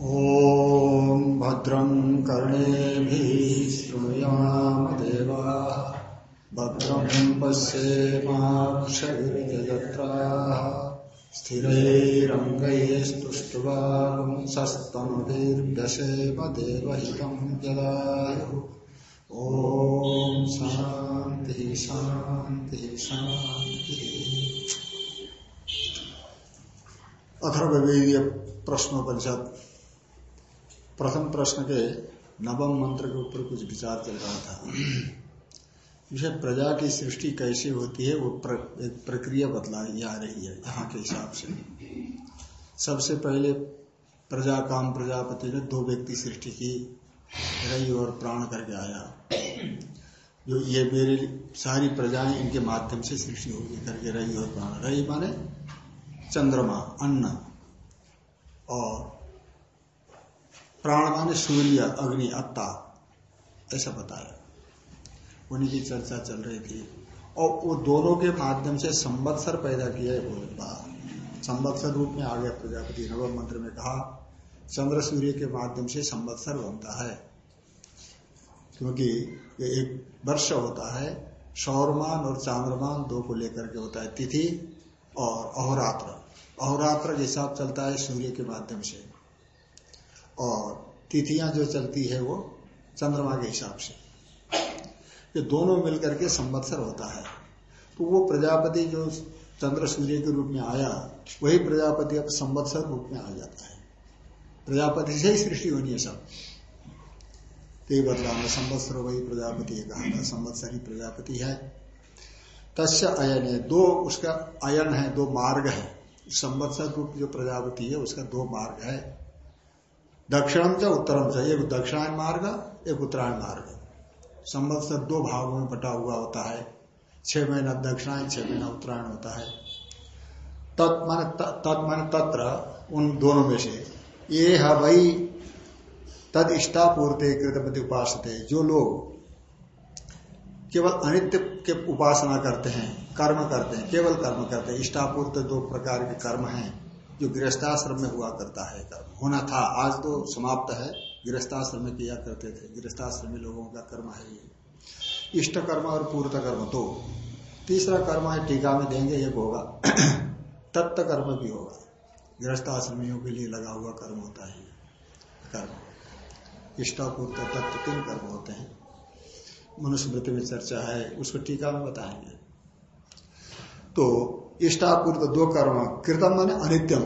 ॐ भद्रं कर्णेभिः शृणुयाम देवाः भद्रं पश्येमाक्षविजयत्राः स्थिरैरङ्गैस्तुष्ट्वांसस्तनुभिर्दशेम देवहितं जलायुः। ॐ शान्तिः शान्तिः शान्तिः। अथर्ववेदीय प्रश्नोपनिषद प्रथम प्रश्न के नवम मंत्र के ऊपर कुछ विचार चल रहा था। विषय प्रजा की सृष्टि कैसे होती है वो प्र, एक प्रक्रिया बतलाई जा रही है यहाँ के हिसाब से। सबसे पहले प्रजा काम प्रजापति ने दो व्यक्ति सृष्टि की रही और प्राण करके आया। जो ये मेरी सारी प्रजाएँ इनके माध्यम से सृष्टि होगी करके रही और प्राण। रही माने चंद्रमा अन्न और प्राण माने सूर्य, अग्नि अत्ता ऐसा बताया। उन्हीं की चर्चा चल रही थी। और वो दोनों के माध्यम से संवत्सर पैदा किया है बोलता संवत्सर रूप में आ गया प्रजापति नव मंत्र में कहा, चंद्र सूर्य के माध्यम से संवत्सर बनता है। क्योंकि ये एक वर्ष होता है, सौरमान और चांद्रमान दो को लेकर के होता है तिथि और अहोरात्र। अहोरात्र हिसाब चलता है सूर्य के माध्यम से। और तिथियाँ जो चलती है वो चंद्रमा के हिसाब से। ये दोनों मिलकर के संवत्सर होता है। तो वो प्रजापति जो चंद्र सूर्य के रूप में आया, वही प्रजापति अब संवत्सर रूप में आ जाता है। प्रजापति से ही सृष्टि होनी है सब। तो ये बदलाव संवत्सर वही प्रजापति कहा था, संवत्सर ही प्रजापति है। तस्य अयन है, दो उसका अयन है, दो मार्ग है। संवत्सर रूप जो प्रजापति है, उसका दो मार्ग है। दक्षिणम च उत्तरम च एक दक्षिणायन मार्ग, एक उत्तरायण मार्ग। संवत्सर दो भागों में बटा हुआ होता है। छह महीना दक्षिणायन, छह महीना उत्तरायण होता है। तत् माने तत् माने तत्र, उन दोनों में से। ये है भाई तद इष्टापूर्ति कृतपति उपास जो लोग केवल अनित्य के उपासना करते हैं, कर्म करते हैं, केवल कर्म करते हैं, इष्टापूर्त दो प्रकार के कर्म हैं। जो गृहस्थाश्रम में हुआ करता है कर्म। होना था, आज तो समाप्त है। गृहस्थाश्रम में किया करते थे। गृहस्थाश्रमी लोगों का कर्म है ये। इष्ट कर्म और पूर्त कर्म तो। तीसरा कर्म है, टीका में देंगे एक होगा। तत्व कर्म भी होगा। गृहस्थाश्रमियों के लिए लगा हुआ कर्म होता है कर्म। इष्टापूर्त तत्व तीन कर्म होते हैं। मनुस्मृति में चर्चा है, उसको टीका में बताएँगे। तो इष्टापूर्त दो कर्म, कृतम माने अनित्यम।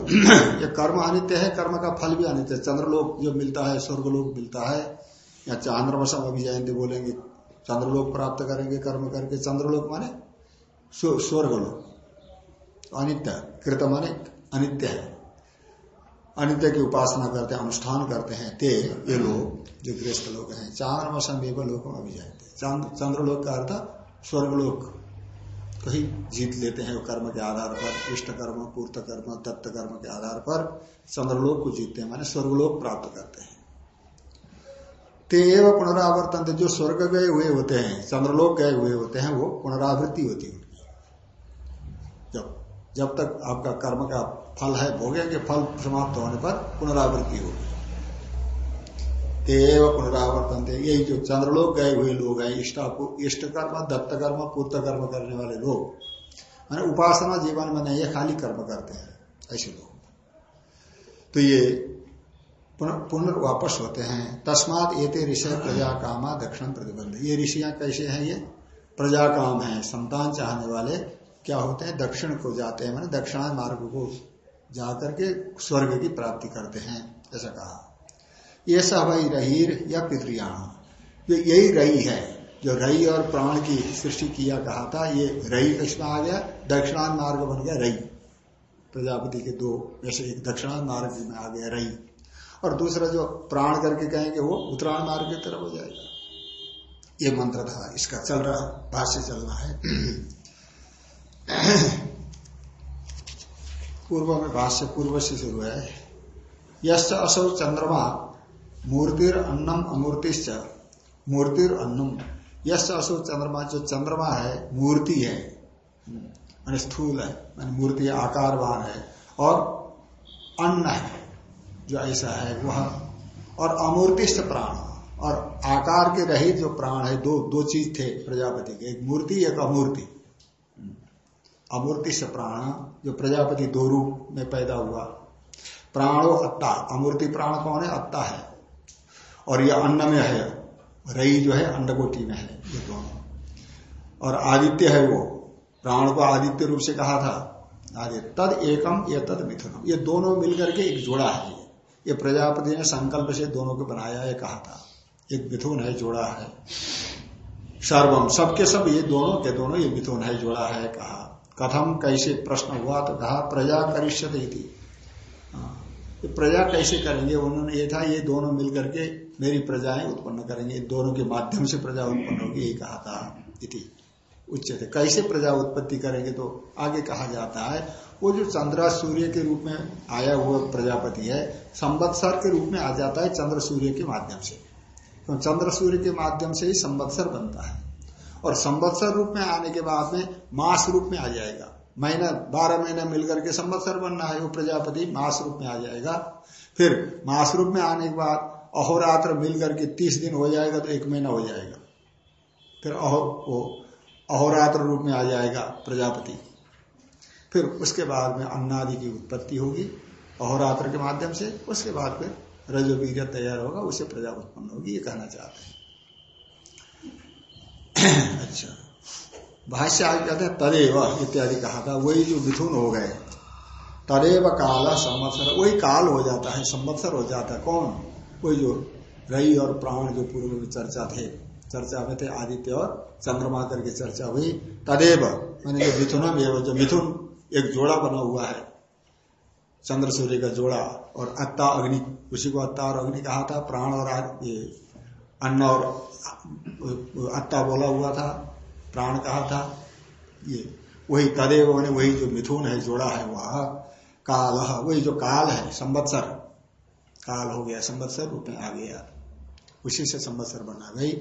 ये कर्म अनित्य है, कर्म का फल भी अनित्य है। चंद्रलोक जो मिलता है, स्वर्गलोक मिलता है, या चांद्रमसम अभी जयंती बोलेंगे, चंद्रलोक प्राप्त करेंगे, कर्म करके, चंद्रलोक माने स्वर्गलोक। अनित्य कृत माने अनित्य है। अनित्य की उपासना करते हैं, अनुष्ठान करते हैं, ते, ये लोग, जो गृहस्थ लोग हैं चांद्रमसम एवं लोग अभी जाते चंद्रलोक का अर्थ स्वर्गलोक। कहीं जीत लेते हैं कर्म के आधार पर, इष्ट कर्म, पूर्त कर्म तत्व कर्म के आधार पर चंद्रलोक को जीतते हैं, माने स्वर्गलोक प्राप्त करते हैं। तेव पुनरावर्तन जो स्वर्ग गए हुए होते हैं चंद्रलोक गए हुए होते हैं, वो पुनरावृत्ति होती है उनकी। जब जब तक आपका कर्म का फल है भोगेंगे फल समाप्त होने पर पुनरावृत्ति होगी। तेव पुनरावर्तन थे यही जो चंद्रलोक गए हुए लोग हैं, इष्ट इष्ट कर्म, दत्त कर्म, पूर्त कर्म करने वाले लोग। मैंने उपासना जीवन में नहीं है, खाली कर्म करते हैं, ऐसे लोग। तो ये पुनर्वापस होते हैं। तस्मात एते ऋषि प्रजा कामा दक्षिण प्रतिबंध। ये ऋषियाँ कैसे हैं ये? प्रजा काम है, संतान चाहने वाले क्या होते हैं? दक्षिण को जाते हैं, मैंने दक्षिणा मार्ग को जाकर के स्वर्ग की प्राप्ति करते हैं, ऐसा कहा। ये सब रहीर या पितृयाण ये यही रही है, जो रही और प्राण की सृष्टि किया कहा था, ये रही इसमें आ गया, दक्षिणान मार्ग बन गया रही। प्रजापति के दो, जैसे एक दक्षिणान मार्ग में आ गया रही। और दूसरा जो प्राण करके कहेंगे, वो उत्तरायण मार्ग की तरफ़ हो जाएगा। ये मंत्र था, इसका चल रहा, भाष्य चलना है। पूर्व में भाष्य पूर्व से शुरू है। यश असौ चंद्रमा मूर्तिर अन्नम अमूर्तिश्च। मूर्तिर अन्नम। यश असो चंद्रमा जो चंद्रमा है, मूर्ति है। मान स्थूल है, मान मूर्ति आकारवान है। और अन्न है, जो ऐसा है, वह। और अमूर्तिष्ठ प्राण। और आकार के रहित जो प्राण है, दो दो चीज़ थे प्रजापति के। एक मूर्ति, एक अमूर्ति। अमूर्ति से प्राण, जो प्रजापति दो रूप में पैदा हुआ। प्राणो अत्ता। अमूर्ति प्राण कौन है? अत्ता है। और यह अन्न में है। रई जो है अन्नकोटि में है ये दोनों। और आदित्य है वो। प्राण को आदित्य रूप से कहा था। आदित्य तद एकम ये तद मिथुनम। ये दोनों मिलकर के एक जोड़ा है ये। प्रजापति ने संकल्प से दोनों को बनाया है कहा था। एक मिथुन है जोड़ा है। सर्वम सबके सब ये दोनों के दोनों ये मिथुन है जोड़ा है कहा। कथम कैसे प्रश्न हुआ तो कहा प्रजा करिष्यते हाँ, प्रजा कैसे करेंगे? उन्होंने ये था ये दोनों मिलकर के मेरी प्रजाएँ उत्पन्न करेंगे, दोनों के माध्यम से प्रजा उत्पन्न होगी यही कहा था इति उच्च थे कैसे प्रजा उत्पत्ति करेंगे तो आगे कहा जाता है, वो जो चंद्र सूर्य के रूप में आया हुआ प्रजापति है, संवत्सर के रूप में आ जाता है चंद्र सूर्य के माध्यम से। तो चंद्र सूर्य के माध्यम से ही संवत्सर बनता है। और संवत्सर रूप में आने के बाद में मास रूप में आ जाएगा। महीना, बारह महीने मिलकर के संवत्सर बनना है वो प्रजापति, मास रूप में आ जाएगा। फिर मास रूप में आने के बाद अहोरात्र मिलकर के तीस दिन हो जाएगा तो एक महीना हो जाएगा। फिर अहो, वो अहोरात्र रूप में आ जाएगा प्रजापति। फिर उसके बाद में अन्नादि की उत्पत्ति होगी अहोरात्र के माध्यम से। उसके बाद फिर रजोवीर तैयार होगा, उसे प्रजा उत्पन्न होगी, ये कहना चाहते हैं। अच्छा। भाष्य आगे कहते हैं, तदेव इत्यादि कहा था, वही जो मिथुन हो गए। तदेव काल, संवत्सर, वही काल हो जाता है, संवत्सर हो जाता है। कौन? वही जो रई और प्राण जो पूर्व में चर्चा थे, चर्चा में थे आदित्य और चंद्रमा करके चर्चा हुई। तदेव, मैंने जो मिथुनम एवं जो मिथुन, एक जोड़ा बना हुआ है। चंद्र सूर्य का जोड़ा और अत्ता अग्नि, उसी को अत्ता और अग्नि कहा था, प्राण और अन्न और अत्ता बोला हुआ था, प्राण कहा था, ये वही तदेव, मैंने वही जो मिथुन है, जोड़ा है, वह काल, वही जो काल है, संवत्सर। काल हो गया, संवत्सर रूप में आ गया। उसी से संवत्सर बना वही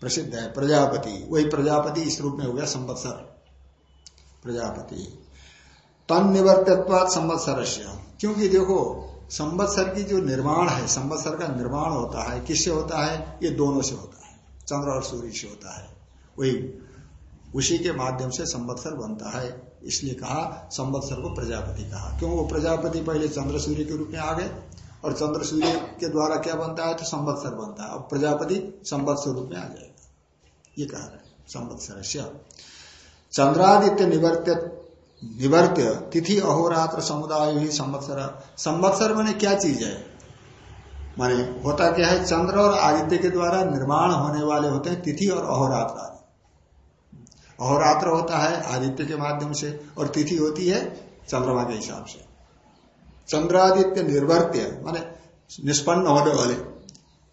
प्रसिद्ध है, प्रजापति। वही प्रजापति इस रूप में हो गया संवत्सर। प्रजापति। तन निवर्तित्वाद संवत्सर क्योंकि देखो, संवत्सर की जो निर्माण है, संवत्सर का निर्माण होता है, किससे होता है? ये दोनों से होता है। चंद्र और सूर्य से होता है। वही, उसी के माध्यम से संवत्सर बनता है। इसलिए कहा, संवत्सर को प्रजापति कहा। क्यों? वो प्रजापति पहले चंद्र सूर्य के रूप में आ गए। और चंद्र सूर्य के द्वारा क्या बनता है? तो संवत्सर बनता है। अब प्रजापति संवत्सर रूप में आ जाएगा। ये कह रहे हैं संवत्सर चंद्रादित्य निवर्त्य निवर्त्य, तिथि अहोरात्र समुदाय ही संवत्सर। संवत्सर मैंने क्या चीज़ है? माने होता क्या है? चंद्र और आदित्य के द्वारा निर्माण होने वाले होते हैं तिथि और अहोरात्र आदि। अहोरात्र होता है आदित्य के माध्यम से, और तिथि होती है चंद्रमा के हिसाब से। चंद्रादित्य निर्वर्त्य, माने निष्पन्न होने वाले।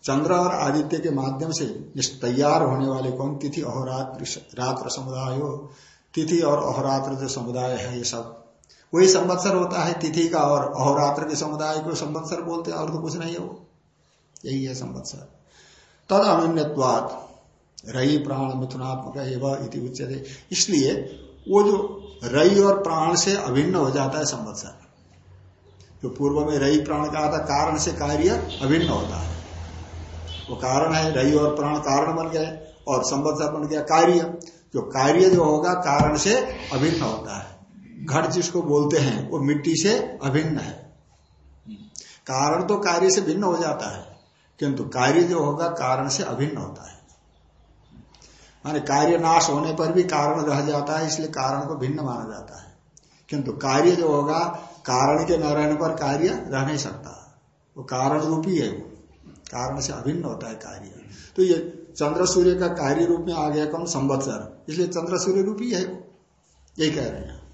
चंद्र और आदित्य के माध्यम से तैयार होने वाले कौन? तिथि अहोरात्र, रात्र समुदाय। हो तिथि और अहोरात्र जो समुदाय है, ये सब। वही संवत्सर होता है, तिथि का और अहोरात्र के समुदाय को संवत्सर बोलते हैं, और तो कुछ नहीं है वो। यही है संवत्सर। तद अनन्यवाद रई प्राण मिथुनात्मक एवं इति उच्चते इसलिए वो जो रई और प्राण से अभिन्न हो जाता है संवत्सर। जो पूर्व में रही प्राण कहा था, कारण से कार्य अभिन्न होता है। वो कारण है, रही और प्राण कारण बन गए और संवत्सर बन गया कार्य। जो कार्य जो होगा, कारण से अभिन्न होता है। घट जिसको बोलते हैं, वो मिट्टी से अभिन्न है। कारण तो कार्य से भिन्न हो जाता है, किंतु कार्य जो होगा, कारण से अभिन्न होता है। माने कार्य नाश होने पर भी कारण रह जाता है, इसलिए कारण को भिन्न माना जाता है। किंतु कार्य जो होगा कारण के न रहने पर कार्य रह नहीं सकता। वो कारण रूपी है वो। कारण से अभिन्न होता है कार्य। तो ये चंद्र सूर्य का कार्य रूप में आ गया कौन? संवत्सर। इसलिए चंद्र सूर्य रूपी है वो। यही कह रहे हैं।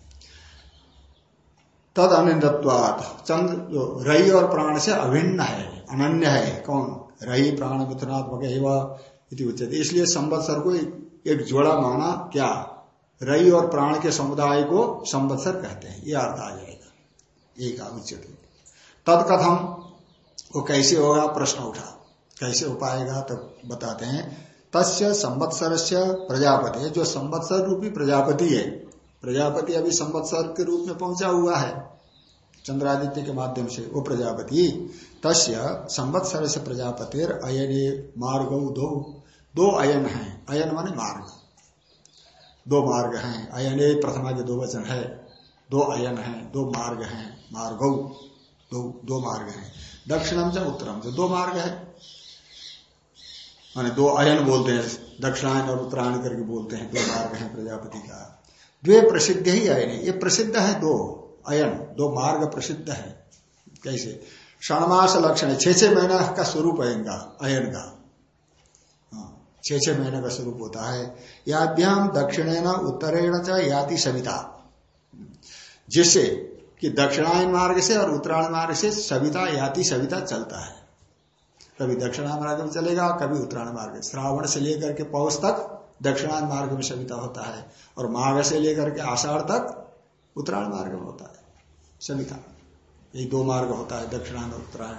तद अनिंदत्वात। चंद्र जो रई और प्राण से अभिन्न है, अनन्य है, कौन? रई प्राण मिथुनात्मक उचित इसलिए संवत्सर को एक जोड़ा माना क्या? रई और प्राण के समुदाय को संवत्सर कहते हैं। ये अर्थ आ जाएगा एक उचित तद कथम वो कैसे होगा? प्रश्न उठा। कैसे हो पाएगा? तो बताते हैं। तस्य संवत्सर से प्रजापति। जो संवत्सर रूपी प्रजापति है, प्रजापति अभी संवत्सर के रूप में पहुँचा हुआ है, चंद्रादित्य के माध्यम से, वो प्रजापति। तस्य संवत्सर से प्रजापति अयन मार्ग दो। दो अयन है। अयन माने मार्ग। दो मार्ग हैं। अयन प्रथमा के दो वचन है। दो अयन है। दो मार्ग हैं। मार्ग दो दो मार्ग है। दक्षिणम से उत्तरम से दो मार्ग है माने दो अयन बोलते हैं दक्षिणायन और उत्तरायण करके बोलते हैं दो मार्ग हैं प्रजापति का। द्वे प्रसिद्ध ही अयन ये प्रसिद्ध है दो अयन दो मार्ग प्रसिद्ध है। कैसे? षणमास लक्षण छह छह महीना का स्वरूप है इनका अयन का। हाँ, छह छह महीने का स्वरूप होता है। याद्याम दक्षिणेन उत्तरेण याति सविता। जिससे कि दक्षिणायन मार्ग से और उत्तरायण मार्ग से सविता याति सविता चलता है। कभी दक्षिणायन मार्ग में चलेगा, कभी उत्तरायण मार्ग। श्रावण से लेकर के पौष तक दक्षिणायन मार्ग में सविता होता है और माघ से लेकर के आषाढ़ तक उत्तरायण मार्ग में होता है। सविता। ये दो मार्ग होता है, दक्षिणायन और उत्तरायण।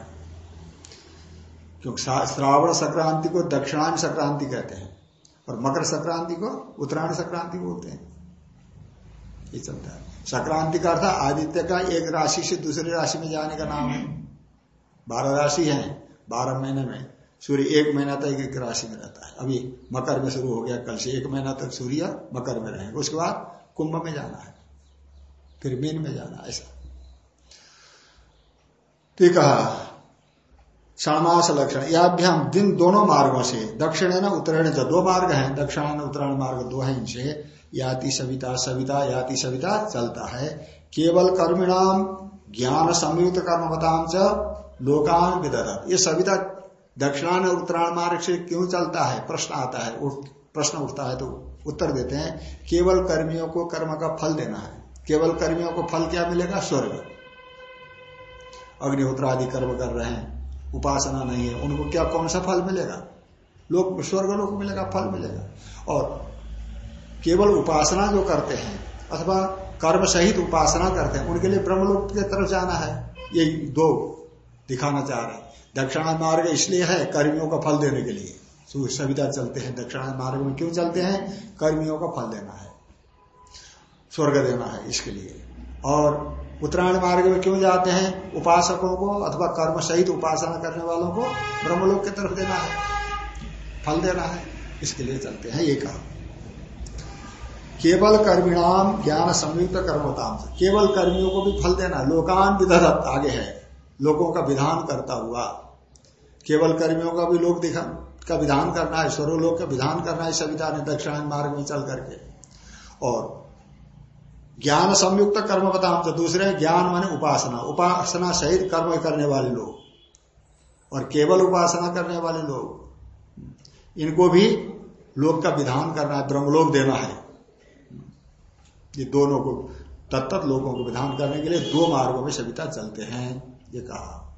क्योंकि श्रावण संक्रांति को दक्षिणायन संक्रांति कहते हैं और मकर संक्रांति को उत्तरायण संक्रांति बोलते हैं। ये चलता है। संक्रांति का अर्थ आदित्य का एक राशि से दूसरी राशि में जाने का नाम है। बारह राशि है, बारह महीने में। सूर्य एक महीना तक एक राशि में रहता है। अभी मकर में शुरू हो गया, कल से एक महीना तक सूर्य मकर में रहेगा। उसके बाद कुंभ में जाना है, फिर मीन में जाना ऐसा। तो कहा क्षणमास लक्षण। याभ्याम दिन दोनों मार्गों से, दक्षिण न उत्तरायण जो दो मार्ग हैं, दक्षिण उत्तरायण मार्ग दो है इनसे। याति सविता सविता, याति सविता चलता है। केवल कर्मिणाम ज्ञान संयुक्त कर्मवताम च लोकान विदत ये सविता दक्षिणान और उत्तरायण मार्ग से क्यों चलता है? प्रश्न आता है। प्रश्न उठता है तो उत्तर देते हैं। केवल कर्मियों को कर्म का फल देना है। केवल कर्मियों को फल क्या मिलेगा? स्वर्ग। अग्निहोत्र आदि कर्म कर रहे हैं। उपासना नहीं है। उनको क्या, कौन सा फल मिलेगा? लोग स्वर्ग लोग मिलेगा, फल मिलेगा। और केवल उपासना जो करते हैं, अथवा कर्म सहित उपासना करते हैं, उनके लिए ब्रह्मलोक की तरफ़ जाना है। ये दो दिखाना चाह रहे हैं। दक्षिणा मार्ग इसलिए है कर्मियों का फल देने के लिए। सविता चलते हैं। दक्षिणा मार्ग में क्यों चलते हैं? कर्मियों का फल देना है। स्वर्ग देना है इसके लिए। और उत्तरायण मार्ग में क्यों जाते हैं? उपासकों को अथवा कर्म सहित उपासना करने वालों को ब्रह्मलोक की तरफ़ देना है। फल देना है। इसके लिए चलते हैं। ये कहा। केवल कर्मिणाम ज्ञान संयुक्त कर्मताम केवल कर्मियों को भी फल देना लोकान विधरत आगे है, लोगों का विधान करता हुआ। केवल कर्मियों का भी लोग दिखा, का विधान करना है स्वरोलोक का विधान करना है, सविता ने दक्षिणायन मार्ग में चल करके। और ज्ञान संयुक्त कर्म बताम तो दूसरे ज्ञान माने उपासना उपासना सहित कर्म करने वाले लोग। और केवल उपासना करने वाले लोग, इनको भी लोक का विधान करना है, ब्रह्मलोक देना है। ये दोनों को तत्त लोगों को विधान करने के लिए दो मार्गों में सविता चलते हैं, ये कहा।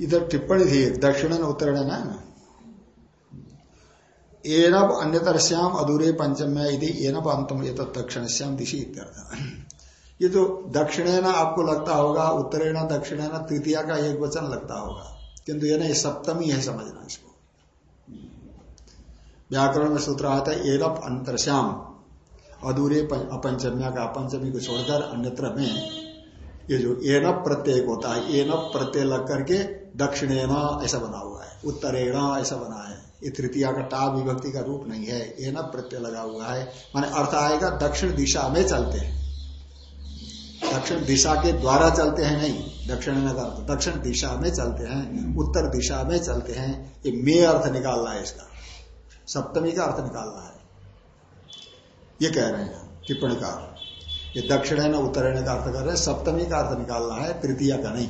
इधर टिप्पणी थी, दक्षिण उत्तरण है ना? एनब अन्यतर श्याम अधूरे पंचम्या यदि एनब अंतम ये दक्षिण श्याम दिशी ये जो दक्षिणेना आपको लगता होगा, उत्तरेण, दक्षिणेना, तृतीया का एक वचन लगता होगा। किंतु ये नहीं, सप्तमी है समझना इसको। व्याकरण में सूत्र आता है एनप अंतर श्याम अधूरे अपंचम्या का पंचमी को छोड़कर अन्यत्र में ये जो एन प्रत्यय होता है, एन प्रत्यय लग करके दक्षिणेना ऐसा बना हुआ है, उत्तरेणा ऐसा बना है। ये तृतीया का टा विभक्ति का रूप नहीं है ये न प्रत्यय लगा हुआ है। माने अर्थ आएगा दक्षिण दिशा में चलते हैं। दक्षिण दिशा के द्वारा चलते हैं नहीं, दक्षिण दक्षिण दिशा में चलते हैं, उत्तर दिशा में चलते हैं। ये मे अर्थ निकालना है इसका। सप्तमी का अर्थ निकालना है। ये कह रहे हैं, टिप्पणी का। ये दक्षिण उत्तरायण का अर्थ कर रहे हैं, सप्तमी का अर्थ निकालना है, तृतीया का नहीं।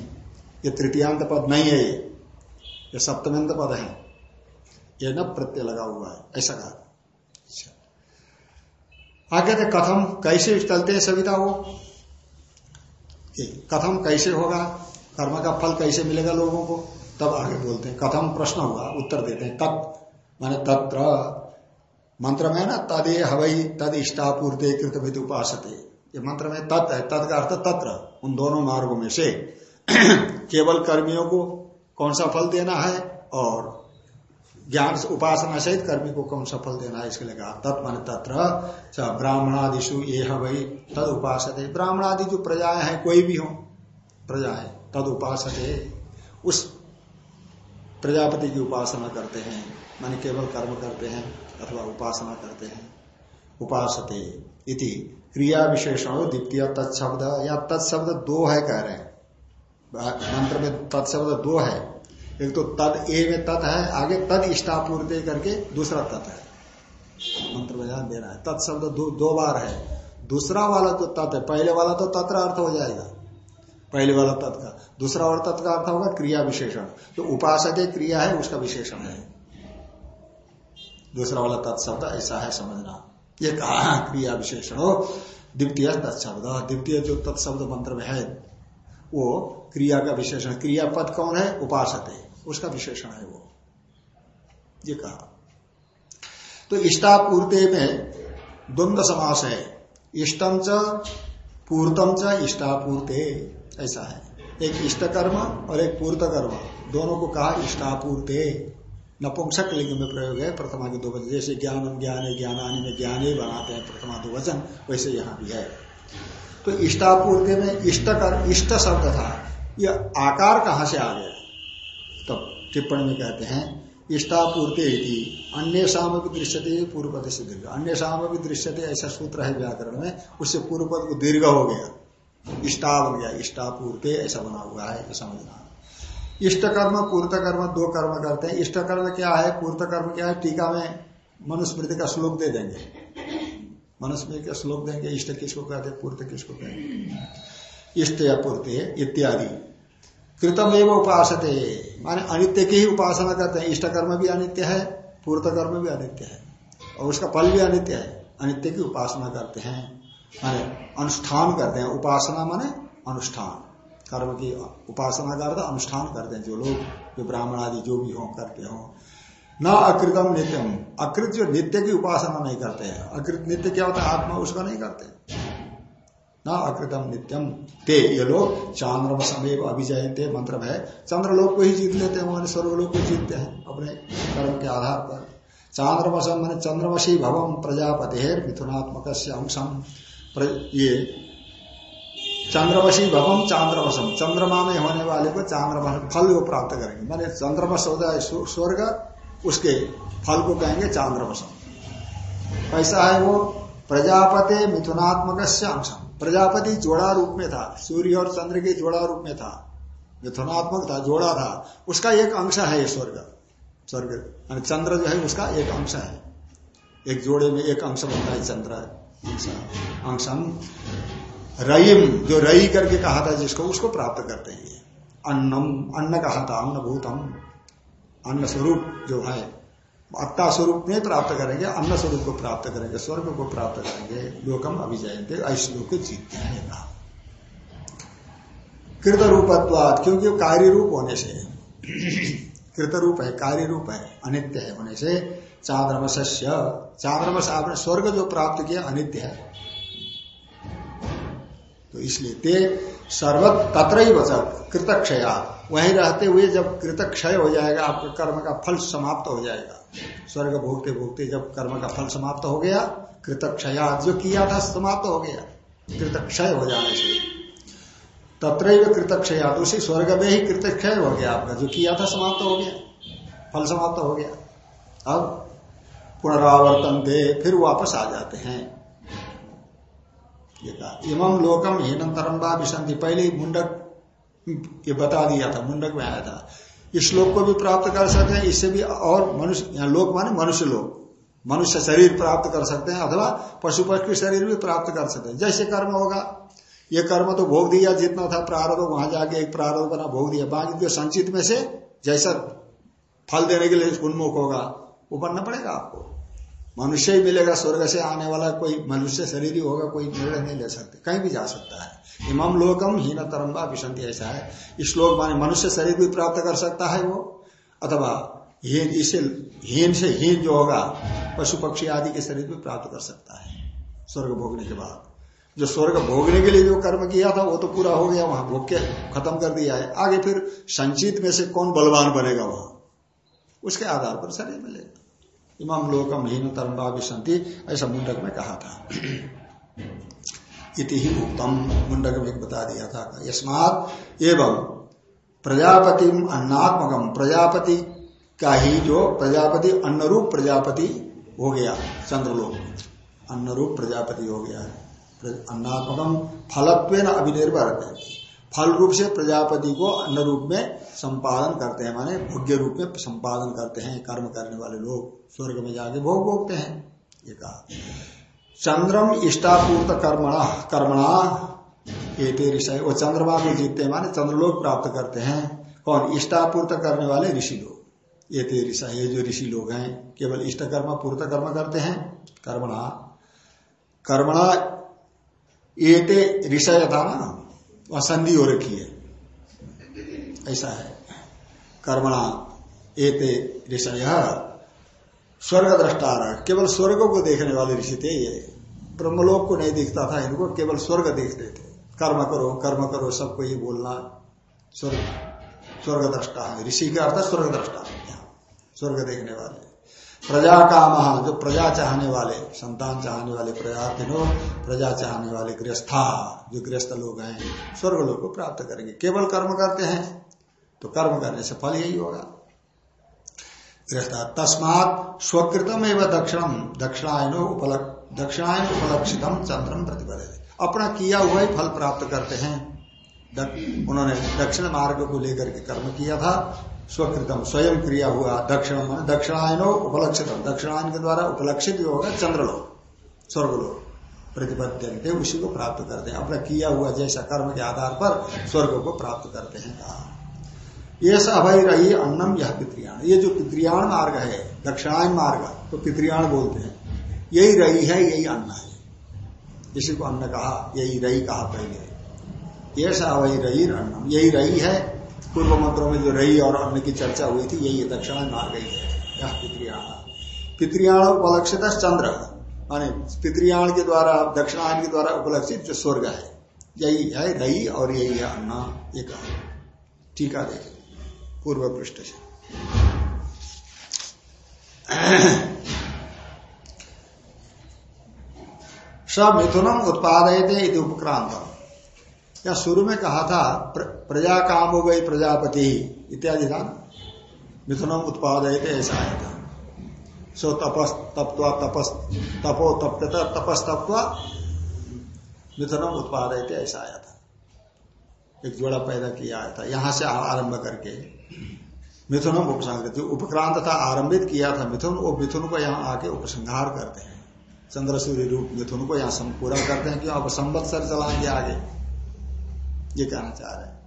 ये तृतीयांत पद नहीं है ये। ये सप्तमंत पद है। ये न प्रत्यय लगा हुआ है, ऐसा कहा। अच्छा। आगे थे कथम कैसे चलते हैं सविता वो? कथम कैसे होगा? कर्म का फल कैसे मिलेगा लोगों को? तब आगे बोलते हैं। कथम प्रश्न हुआ, उत्तर देते हैं। तत्, माने तत्र। मंत्र में ना, तदे हवई तद इष्टापूर्ते कृत उपास ये मंत्र में तत् है, तत् का अर्थ तत्र, उन दोनों मार्गों में से। केवल कर्मियों को कौन सा फल देना है, और ज्ञान उपासना सहित कर्मी को कौन सा फल देना है, इसके लिए कहा तत्म तत्र। ब्राह्मणादिशु ये वही तद उपास ब्राह्मणादि जो प्रजाएँ हैं, कोई भी हो प्रजा है तद उपास उस प्रजापति की उपासना करते हैं, माने केवल कर्म करते हैं। अथवा उपासना करते हैं। उपासते इति। क्रिया विशेषण द्वितीय तत्शब्द। या तत्शब्द दो है कह रहे हैं। मंत्र में तत्शब्द दो है। एक तो तद ए में तत् है आगे तद इष्टापूर्ति करके दूसरा तत् है। मंत्र में ध्यान देना है। तत्शब्द दो, दो बार है। दूसरा वाला जो तत् है पहले वाला तो तत्र अर्थ हो जाएगा। पहले वाला तत् का। दूसरा वाला तत् का अर्थ होगा क्रिया विशेषण जो उपासक क्रिया है उसका विशेषण है। दूसरा वाला तत्शब्द ऐसा है समझना। ये कहा क्रिया विशेषण हो, द्वितीय तत्शब्द। द्वितीय जो तत्शब्द मंत्र में है, वो क्रिया का विशेषण। क्रिया पद कौन है? उपासते। उसका विशेषण है वो। ये कहा। तो इष्टापूर्ति में द्वंद्व समास है। इष्टम च, पूर्तम च, इष्टापूर्ते। ऐसा है। एक इष्ट कर्म और एक पूर्त कर्म दोनों को कहा इष्टापूर्ते। नपुंसक लिंग में प्रयोग है, प्रथमा के दो वचन, जैसे ज्ञान ज्ञान, ज्ञानानि में ज्ञान ही बनाते हैं, प्रथमा दो वचन, वैसे यहाँ भी है। तो इष्टापूर्ति में इष्ट कर इष्ट शब्द था यह आकार कहाँ से आ गया? तब टिप्पणी में कहते हैं इष्टापूर्ति अन्य शाम भी दृश्यते पूर्व पद से दीर्घ। अन्य शाम भी दृश्यते, ऐसा सूत्र है व्याकरण में, उससे पूर्व पद को दीर्घ हो गया। इष्टा बन गया इष्टापूर्ति ऐसा बना हुआ है समझना। इष्ट कर्म पूर्त कर्म, दो कर्म करते हैं। इष्ट कर्म क्या है पूर्त कर्म क्या है? टीका में मनुस्मृति का श्लोक दे देंगे। मनुस्मृति का श्लोक देंगे, इष्ट किसको कहते हैं पूर्त किसको कहेंगे इष्ट या पूर्ति इत्यादि। कृतम एवं उपासते। माने अनित्य की ही उपासना करते हैं। इष्ट कर्म भी अनित्य है पूर्त कर्म भी अनित्य है। और उसका फल भी अनित्य है। अनित्य की उपासना करते हैं। माने अनुष्ठान करते हैं। उपासना माने अनुष्ठान। कर्म की उपासना करते अनुष्ठान करते हैं जो लोग, जो ब्राह्मण आदि जो भी हो करते हो। न अकृतम नित्यम। अकृत जो नित्य की उपासना नहीं करते हैं। अकृत नित्य क्या होता है? आत्मा उसका नहीं करते। न अकृतम नित्यम। ते ये लोग चांद्रम समेव अभिजयते मंत्र है चंद्रलोक को ही जीत लेते हैं, मान स्वर्गलोक को जीतते हैं अपने कर्म के आधार पर। चांद्रमसम मान चंद्रमसी भवम प्रजापति मिथुनात्मक अंशम ये चंद्रवशी भवम चांद्रवशम। चंद्रमा में होने वाले को चंद्रमा फल वो प्राप्त करेंगे। माने चंद्रवश होता है स्वर्ग, उसके फल को कहेंगे चांद्रवशम। कैसा है वो प्रजापति मिथुनात्मक अंशम। प्रजापति जोड़ा रूप में था। सूर्य और चंद्र के जोड़ा रूप में था। मिथुनात्मक था, जोड़ा था। उसका एक अंश है ये स्वर्ग। स्वर्ग चंद्र जो है उसका एक अंश है। एक जोड़े में एक अंश बनता है चंद्र। अंशम। रईम जो रई करके कहा था जिसको, उसको प्राप्त करते हैं अन्नम, अन्न कहा था अन्न भूतम अन्न स्वरूप जो है अत्ता स्वरूप में प्राप्त करेंगे, अन्न स्वरूप को प्राप्त करेंगे, स्वर्ग को प्राप्त करेंगे। लोकम अभिजयंते ऐसे लोग जीतते हैं कहा कृत रूपत्वाद क्योंकि वो कार्य रूप होने से कृत रूप है कार्य रूप है, अनित्य है होने से चांद्रमश चांद्रमश आपने स्वर्ग जो प्राप्त किया, अनित्य है। तो इसलिए ते सर्वत तत्र ही बचत कृतक्षया। वहीं रहते हुए जब कृतक्षय हो जाएगा, आपके कर्म का फल समाप्त हो जाएगा। स्वर्ग भोगते भोगते जब कर्म का फल समाप्त हो गया, कृतक्षया जो किया था समाप्त हो गया, कृतक्षय हो जाने से। तत्र कृतक्षया तो उसी स्वर्ग में ही कृतक्षय हो गया आपका, जो किया था समाप्त हो गया, फल समाप्त हो गया। अब पुनरावर्तन दे, फिर वापस आ जाते हैं। ये कहा इमम लोकम हीनम तरम्बा विसंधि पहले मुंडक, ये बता दिया था, मुंडक में आया था। इस श्लोक को भी प्राप्त कर सकते हैं, इससे भी और मनुष्य, यहाँ लोक माने मनुष्य लोग मनुष्य शरीर प्राप्त कर सकते हैं, अथवा पशु पक्षी शरीर भी प्राप्त कर सकते हैं। जैसे कर्म होगा, ये कर्म तो भोग दिया जितना था प्रारंभ वहाँ जाके एक प्रारंभ बना, भोग दिया। बाकी जो संचित में से, जैसा फल देने के लिए उन्मुख होगा, वो बनना पड़ेगा आपको। मनुष्य ही मिलेगा, स्वर्ग से आने वाला कोई मनुष्य शरीर ही होगा, कोई निर्णय नहीं ले सकते। कहीं भी जा सकता है। इमाम लोकम हीन तरम्बा विसंति ऐसा है। इस माने मनुष्य शरीर भी प्राप्त कर सकता है वो। अथवा हीन, इसे हीन से हीन जो होगा, पशु पक्षी आदि के शरीर भी प्राप्त कर सकता है, स्वर्ग भोगने के बाद। जो स्वर्ग भोगने के लिए जो कर्म किया था, वो तो पूरा हो गया, वहाँ भोग के खत्म कर दिया है। आगे फिर संचित में से कौन बलवान बनेगा वहाँ? उसके आधार पर शरीर मिलेगा। इमाम लोकम हीन तरंबा भी संति ऐसा मुंडक में कहा था। इति ही उत्तम मुंडक में बता दिया था। यस्मात एवं प्रजापति अन्नात्मकम, प्रजापति का ही जो प्रजापति, अन्नरूप प्रजापति हो गया चंद्रलोक अन्नरूप प्रजापति हो गया अन्नात्मकम फलत्व अभिनिर्भर फल रूप से प्रजापति को अन्न रूप में संपादन करते हैं, माने भोग्य रूप में संपादन करते हैं, कर्म करने वाले लोग। स्वर्ग में जाके भोग भोगते हैं, ये कहा। चंद्रम इष्टापूर्त कर्मणा कर्मणा, ये ऋषि वो चंद्रमा को जीतते हैं, माने चंद्रलोक प्राप्त करते हैं कौन इष्टापूर्त करने वाले ऋषि लोग। ये ते ये जो ऋषि लोग हैं, केवल इष्ट कर्म, पूर्त कर्म करते हैं, कर्मणा। कर्मणा, ये ऋषय था ना वह संधि हो रखी है। ऐसा है। कर्मणा एते ऋषय स्वर्ग दृष्टा केवल स्वर्ग को देखने वाले ऋषि थे ये। ब्रह्मलोक को नहीं दिखता था इनको, केवल स्वर्ग देखते थे। कर्म करो कर्म करो, सबको ये बोलना स्वर्ग स्वर्ग दृष्टा है। ऋषि का अर्थ स्वर्ग दृष्टा स्वर्ग देखने वाले। प्रजा काम जो प्रजा चाहने वाले, संतान चाहने वाले प्रजातिनो प्रजा चाहने वाले गृहस्था, जो गृहस्थ लोग हैं, स्वर्ग लोग को प्राप्त करेंगे। केवल कर्म करते हैं तो कर्म करने से फल यही होगा। गृहस्था, तस्मात स्वकृतम एवं दक्षिणम, दक्षिणायनो उपलक्ष, दक्षिणायन उपलक्षितम चंद्रम प्रतिपद अपना किया हुआ ही फल प्राप्त करते हैं। उन्होंने दक्षिण मार्ग को लेकर के कर्म किया था स्वकृतम स्वयं क्रिया हुआ, दक्षिण, दक्षिणायनो उपलक्षित। दक्षिणायन के द्वारा उपलक्षित भी होगा चंद्रलोक, स्वर्गलोक। प्रतिपद्यंते उसी को प्राप्त करते हैं। अपना किया हुआ जैसा कर्म के आधार पर स्वर्ग को प्राप्त करते हैं। कहा ये अभय रही अन्नम यह पित्रियाण ये जो पित्रियाण मार्ग है, दक्षिणायन मार्ग तो पित्रियाण बोलते हैं। यही रही है, यही अन्न है। इसी को अन्न कहा, यही रही कहा पहले। ये अभय रही अन्नम। यही रही है पूर्व मंत्रों में जो रही और अन्न की चर्चा हुई थी, यही दक्षिणा मार्ग ही है। यह पितृयाण। पितृयाण उपलक्षित चंद्र। माने पितृयाण के द्वारा, दक्षिणायन के द्वारा उपलक्षित जो स्वर्ग है, यही है रही और यही है अन्ना कहा। टीका देखे पूर्व पृष्ठ से। सब मिथुनम उत्पादय उपक्रांतम। या शुरू में कहा था प्र, प्रजा काम हो गई प्रजापति इत्यादि था मिथुनम उत्पाद ऐसा आया था। सो तपस तप्वा तपस तपो तप्त तपस तप्वा मिथुनम उत्पाद ऐसा आया था। एक जोड़ा पैदा किया आया था। यहाँ से आरंभ करके मिथुनम उपसंग उपक्रांत था आरंभित किया था मिथुन वो मिथुन को यहाँ आके उपसंहार करते हैं। चंद्र सूर्य रूप मिथुन को यहाँ पूरा करते हैं। क्यों? अब संवत्सर चलाएँगे आगे। ये कहना चाह रहे हैं।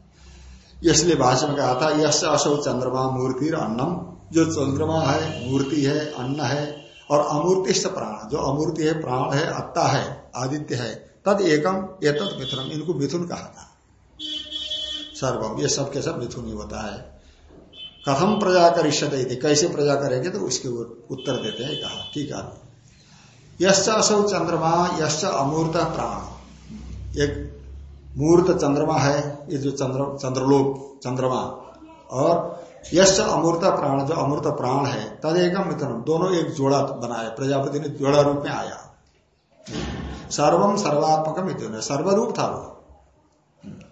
इसलिए भाषण में कहा था, यश असो चंद्रमा मूर्ति अन्नम। जो चंद्रमा है, मूर्ति है, अन्न है, और अमूर्ति प्राण। जो अमूर्ति है, प्राण है अत्ता है, आदित्य है, तद एकम ये तद मिथुनम। इनको मिथुन कहा था। सर्वम, ये सब के सब मिथुन ही होता है। कथम प्रजा करिष्यते कैसे प्रजा करेंगे? तो उसके उत्तर देते हैं, कहा। ठीक है। यश असौ चंद्रमा, यश अमूर्त प्राण। एक मूर्त चंद्रमा है, ये जो चंद्र, चंद्रलोक, चंद्रमा। और यश अमूर्त प्राण, जो अमूर्त प्राण है तद तदेकम मिथुन दोनों एक जोड़ा बनाया प्रजापति ने जोड़ा रूप में आया। सर्वम सर्वात्मक मिथुन सर्वरूप था वो।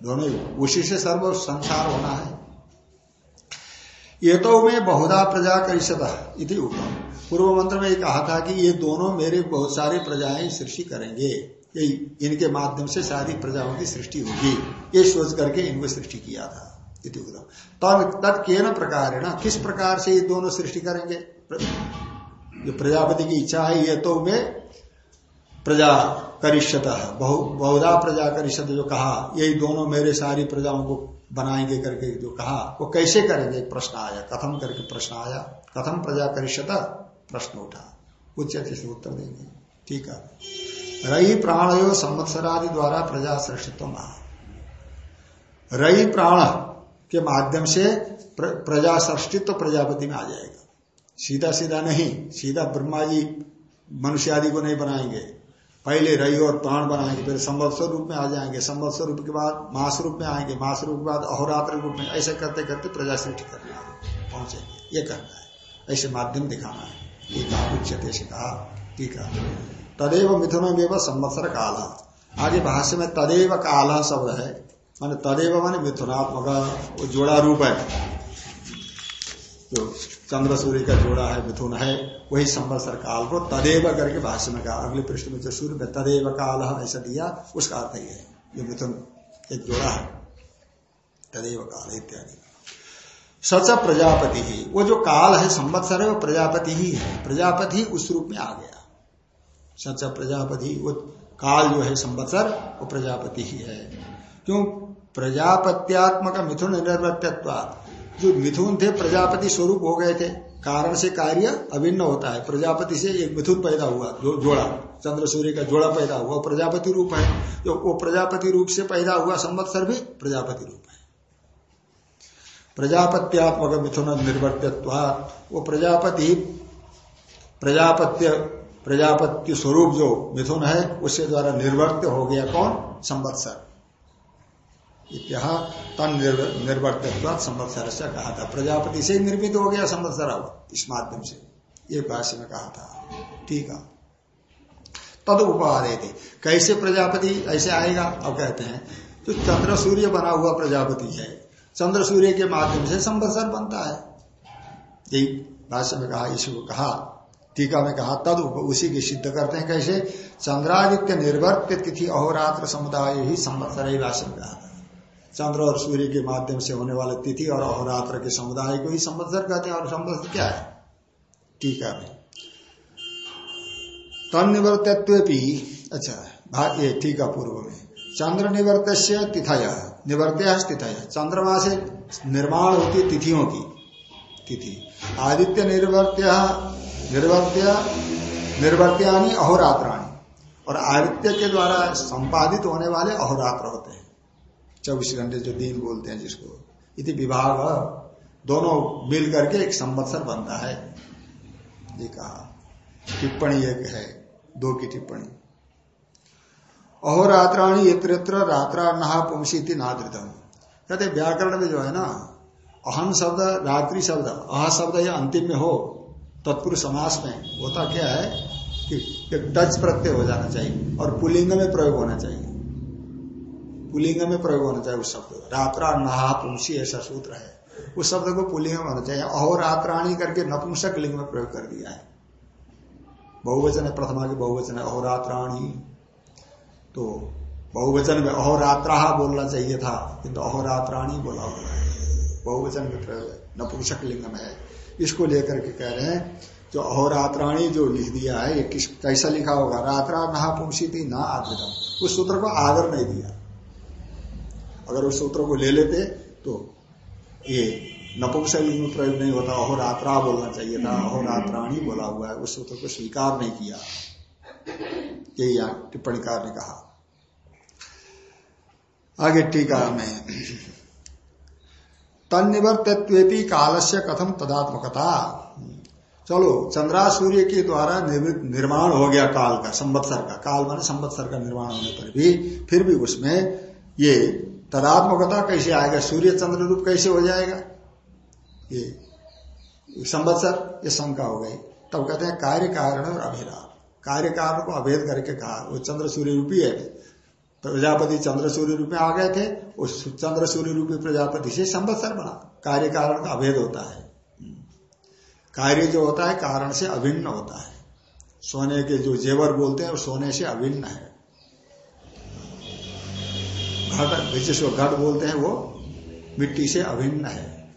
दोनों उसी से सर्व संसार होना है। ये तो में बहुधा प्रजा करिष्यता इति पूर्व मंत्र में ये कहा था कि ये दोनों मेरे बहुत सारी प्रजाएँ सृष्टि करेंगे। इनके माध्यम से सारी प्रजाओं की सृष्टि होगी। ये सोच करके इनको सृष्टि किया था। तब के न प्रकार है ना किस प्रकार से ये दोनों सृष्टि करेंगे? जो प्रजापति की इच्छा है, ये तो में प्रजा करिष्यत बहु, बहुधा प्रजा करिष्यत जो कहा, यही दोनों मेरे सारी प्रजाओं को बनाएँगे करके जो कहा, वो कैसे करेंगे? प्रश्न आया। कथम करके प्रश्न आया। कथम प्रजा करिष्यत? प्रश्न उठा। उच्च से उत्तर देंगे। ठीक है। रई प्राण संवत्सरादि द्वारा प्रजा सृष्टित्व रई प्राण के माध्यम से प्रजा सृष्टित्व प्रजापति में आ जाएगा। सीधा सीधा नहीं, सीधा ब्रह्मा जी मनुष्य आदि को नहीं बनाएँगे। पहले रई और प्राण बनाएँगे, फिर संवत्सर रूप में आ जाएँगे। संवत्सर रूप के बाद मास रूप में आएँगे, मास रूप के बाद अहोरात्र रूप में। ऐसे करते करते प्रजा सृष्टि करना पहुँचेंगे। ये करना है। ऐसे माध्यम दिखाना है। ये कहा उच्चते से कहा तदेव मिथुन में संवत्सर काल। आगे भाष्य में तदेव काल शब्द है। माने तदेव माने मिथुनात्मक वो जोड़ा रूप है। जो चंद्र सूर्य का जोड़ा है, मिथुन है, वही संवत्सर काल को तदेव करके भाष्य में कहा। अगले पृष्ठ में जो सूर्य में तदेव काल ऐसा दिया, उसका अर्थ ही है। जो मिथुन एक जोड़ा है। तदेव काल इत्यादि। सच प्रजापति ही। वो जो काल है, संवत्सर है, वो प्रजापति ही है। प्रजापति उस रूप में आ गया। सच प्रजापति, वो काल जो है संवत्सर, वो प्रजापति ही है। क्यों? प्रजापत्यात्मक मिथुन निर्वर्तित्व जो मिथुन थे, प्रजापति स्वरूप हो गए थे। कारण से कार्य अभिन्न होता है। प्रजापति से एक मिथुन पैदा हुआ, जो जोड़ा। चंद्र, सूर्य का जोड़ा पैदा हुआ प्रजापति रूप है। जो वो प्रजापति रूप से पैदा हुआ, संवत्सर भी प्रजापति रूप है। प्रजापत्यात्मक मिथुन निर्वर्तित्व वो प्रजापति, प्रजापत्य प्रजापत्य स्वरूप जो मिथुन है, उसके द्वारा निर्वर्त्य हो गया कौन? संवत्सर। तन निर्वर्तित्व संवत्सर से कहा था। प्रजापति से निर्मित हो गया संवत्सर अब, इस माध्यम से। ये भाष्य में कहा था। ठीक है। तद उपादे थे कैसे प्रजापति ऐसे आएगा? अब कहते हैं तो चंद्र सूर्य बना हुआ प्रजापति है। चंद्र सूर्य के माध्यम से संवत्सर बनता है। यही भाष्य में कहा इसी को कहा टीका में कहा, तद उसी की सिद्ध करते हैं कैसे? चंद्रादित्य निर्वर्त्य तिथि अहोरात्र समुदाय ही संवत्सर ही में कहा चंद्र और सूर्य के माध्यम से होने वाले तिथि और अहोरात्र के समुदाय को ही संवत्सर कहते हैं, और संवत्सर क्या है? टीका में। तन निवर्तत्व अच्छा ये टीका पूर्व में। चंद्र निवर्त तिथय, निवर्त्य तिथय चंद्रमा से निर्माण होती तिथियों की, तिथि। आदित्य निर्वर्त्य निर्वर्त्य, निर्वर्त्यानी अहोरात्राणी। और आदित्य के द्वारा संपादित होने वाले अहोरात्र होते हैं। चौबीस घंटे जो दिन बोलते हैं जिसको। इति विभाग, दोनों मिल करके एक संवत्सर बनता है। ये कहा। टिप्पणी एक है, दो की टिप्पणी। अहोरात्राणी इतर रात्रा नहा पुंसी नादृतम। कहते व्याकरण में जो है ना अहम शब्द रात्रि शब्द, अह शब्द या अंतिम में हो। तत्पुरुष समास में होता क्या है कि टच प्रत्यय हो जाना चाहिए और पुलिंग में प्रयोग होना चाहिए। पुलिंग में प्रयोग होना चाहिए उस शब्द रात्रा नहा ऐसा सूत्र है। उस शब्द को पुलिंग में होना चाहिए। अहोरात्राणी करके नपुंसक लिंग में प्रयोग कर दिया है। बहुवचन है, प्रथमा की बहुवचन है अहोरात्राणी तो बहुवचन में अहोरात्रा बोलना चाहिए था, किंतु अहोरात्राणी बोला हुआ है। बहुवचन में प्रयोग है। नपुंसक लिंग में है। इसको लेकर के कह रहे हैं जो अहोरात्राणी जो लिख दिया है, ये किस, कैसा लिखा होगा? रात्रा नहा पुंसी थी ना आदृतम उस सूत्र को आदर नहीं दिया। अगर उस सूत्र को ले लेते तो ये नपुंसकलिंग में प्रयोग नहीं होता। अहोरात्रा बोलना चाहिए था अहोरात्राणी बोला हुआ है। उस सूत्र को स्वीकार नहीं किया। यही टिप्पणीकार ने कहा। आगे टीका में तत्वी काल से कथम तदात्मकता? चलो चंद्रा सूर्य के द्वारा निर्मित निर्माण हो गया काल का, संवत्सर का। काल माने संवत्सर का निर्माण होने पर भी, फिर भी उसमें ये तदात्मकता कैसे आएगा? सूर्य चंद्र रूप कैसे हो जाएगा? ये संवत्सर, ये शंका हो गई। तब कहते हैं, कार्य कारण और अभेदा। कार्य कारण को अभेद करके कहा, वो चंद्र सूर्य रूपी है। प्रजापति चंद्र सूर्य रूप में आ गए थे, उस चंद्र सूर्य रूपी प्रजापति से संवत्सर बना। कार्य कारण का अभेद होता है। कार्य जो होता है, कारण से अभिन्न होता है। सोने के जो जेवर बोलते हैं, वो सोने से अभिन्न है। घट जिसको घट बोलते हैं, वो मिट्टी से अभिन्न है।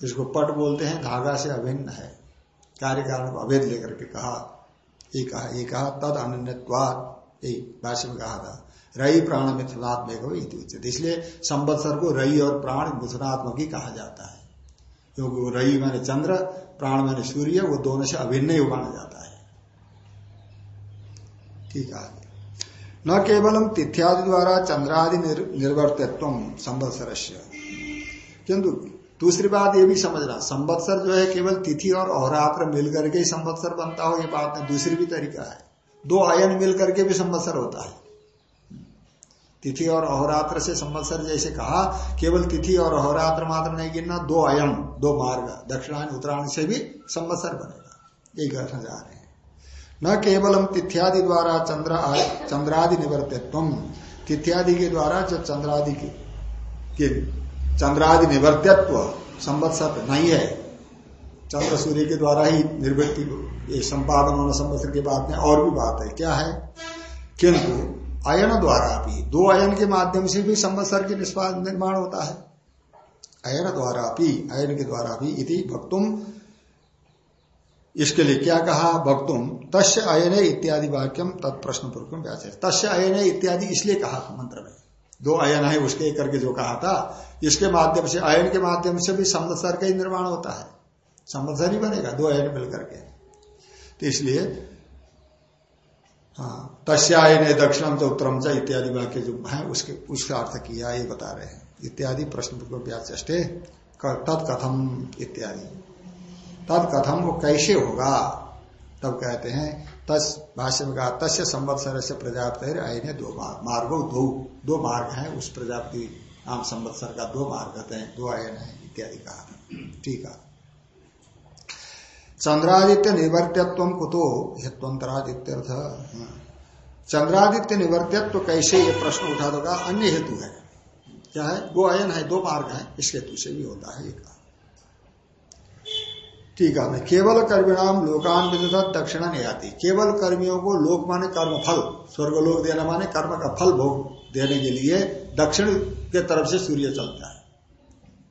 जिसको पट बोलते हैं, धागा से अभिन्न है। कार्य कारण को अभेद लेकर के कहा, ये कहा ये कहा, तद अन्यवाद यही भाष्य में कहा था। रई प्राण मिथुनात्मक इसलिए संवत्सर को रई और प्राण मिथुनात्मक ही कहा जाता है। क्योंकि रई मैंने चंद्र, प्राण मैंने सूर्य, वो दोनों से अभिन्न ही माना जाता है। ठीक है न केवलम तिथ्यादि द्वारा चंद्रादि निर्वर्तित्व संवत्सर किंतु दूसरी बात ये भी समझना, संवत्सर जो है केवल तिथि और अहोरात्र मिलकर के ही संवत्सर बनता हो, ये बात नहीं दूसरी भी तरीका है। दो आयन मिलकर के भी संवत्सर होता है। तिथि और अहोरात्र से संवत्सर जैसे कहा, केवल तिथि और अहोरात्र मात्र नहीं गिनना, दो अयम, दो मार्ग, दक्षिणायन, उत्तरायण से भी संवत्सर बनेगा। यही कहना जा रहे हैं। न केवलम तिथ्यादि द्वारा चंद्र चंद्रादि निवर्तित्व तिथ्यादि के द्वारा जो चंद्रादि के चंद्रादि निवर्तित्व संवत्सर नहीं है, चंद्र सूर्य के द्वारा ही निर्वृत्ति संपादन होना संवत्सर की बात में और भी बात है। क्या है? किंतु अयन द्वारा भी, दो अयन के माध्यम से भी संवत्सर के निर्माण होता है। अयन द्वारा भी अयन के द्वारा भी इति भक्तुम। इसके लिए क्या कहा? भक्तुम, तस्य अयन इत्यादि वाक्यम तत्प्रश्न पूर्वक व्याच तस्य अयन इत्यादि इसलिए कहा मंत्र में। दो अयन है, उसके करके जो कहा था, इसके माध्यम से अयन के माध्यम से भी संवत्सर का ही निर्माण होता है। संवत्सर ही बनेगा, दो अयन मिलकर के। तो इसलिए हाँ तस्याय दक्षिणम च उत्तरम च इत्यादि वाक्य जो है, उसके, उसका अर्थ किया, ये बता रहे हैं। इत्यादि प्रश्न व्याचे तत्कथम इत्यादि। तत्कथम वो कैसे होगा? तब कहते हैं, तस्, भाष्य में कहा, तस्य संवत्सर से प्रजापति आयने दो मार्ग दो दो मार्ग हैं, उस प्रजापति आम संवत्सर का दो मार्ग हैं, दो आयन है, इत्यादि कहा ठीक है। चंद्रादित्य निवर्त्यत्व कुतो हेत्वंतरादित्य चंद्रादित्य निवर्त्यत्व कैसे ये प्रश्न उठा दोगा? अन्य हेतु है। क्या है? दो अयन है, दो मार्ग है। इस हेतु से भी होता है एक ठीक है केवल कर्मिणाम लोकान दक्षिणा नहीं आती। केवल कर्मियों को लोक माने कर्म फल स्वर्ग लोक देना माने कर्म का फल भोग देने के लिए दक्षिण के तरफ़ से सूर्य चलता है।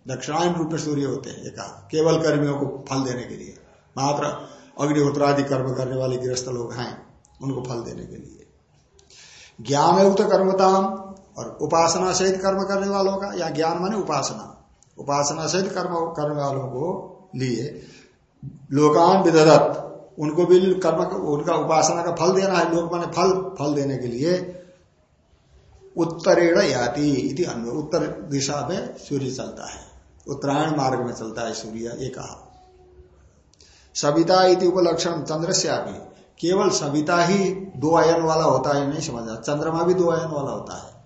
दक्षिणायन रूप में सूर्य होते हैं एक केवल कर्मियों को फल देने के लिए। मात्र अग्निहोत्रादि कर्म करने वाले गृहस्थ लोग हैं, उनको फल देने के लिए। ज्ञान युक्त कर्मताम और उपासना सहित कर्म करने वालों का, या ज्ञान माने उपासना। उपासना सहित कर्म करने वालों को लिए लोकान विदत उनको भी कर्म उनका उपासना का फल देना है। लोक माने फल फल देने के लिए उत्तरेण याति इति उत्तर दिशा में सूर्य चलता है। उत्तरायण मार्ग में चलता है सूर्य, ये कहा। सविता इति उपलक्षण चंद्र से भी केवल सविता ही दो आयन वाला होता है, नहीं समझा चंद्रमा भी दो आयन वाला होता है।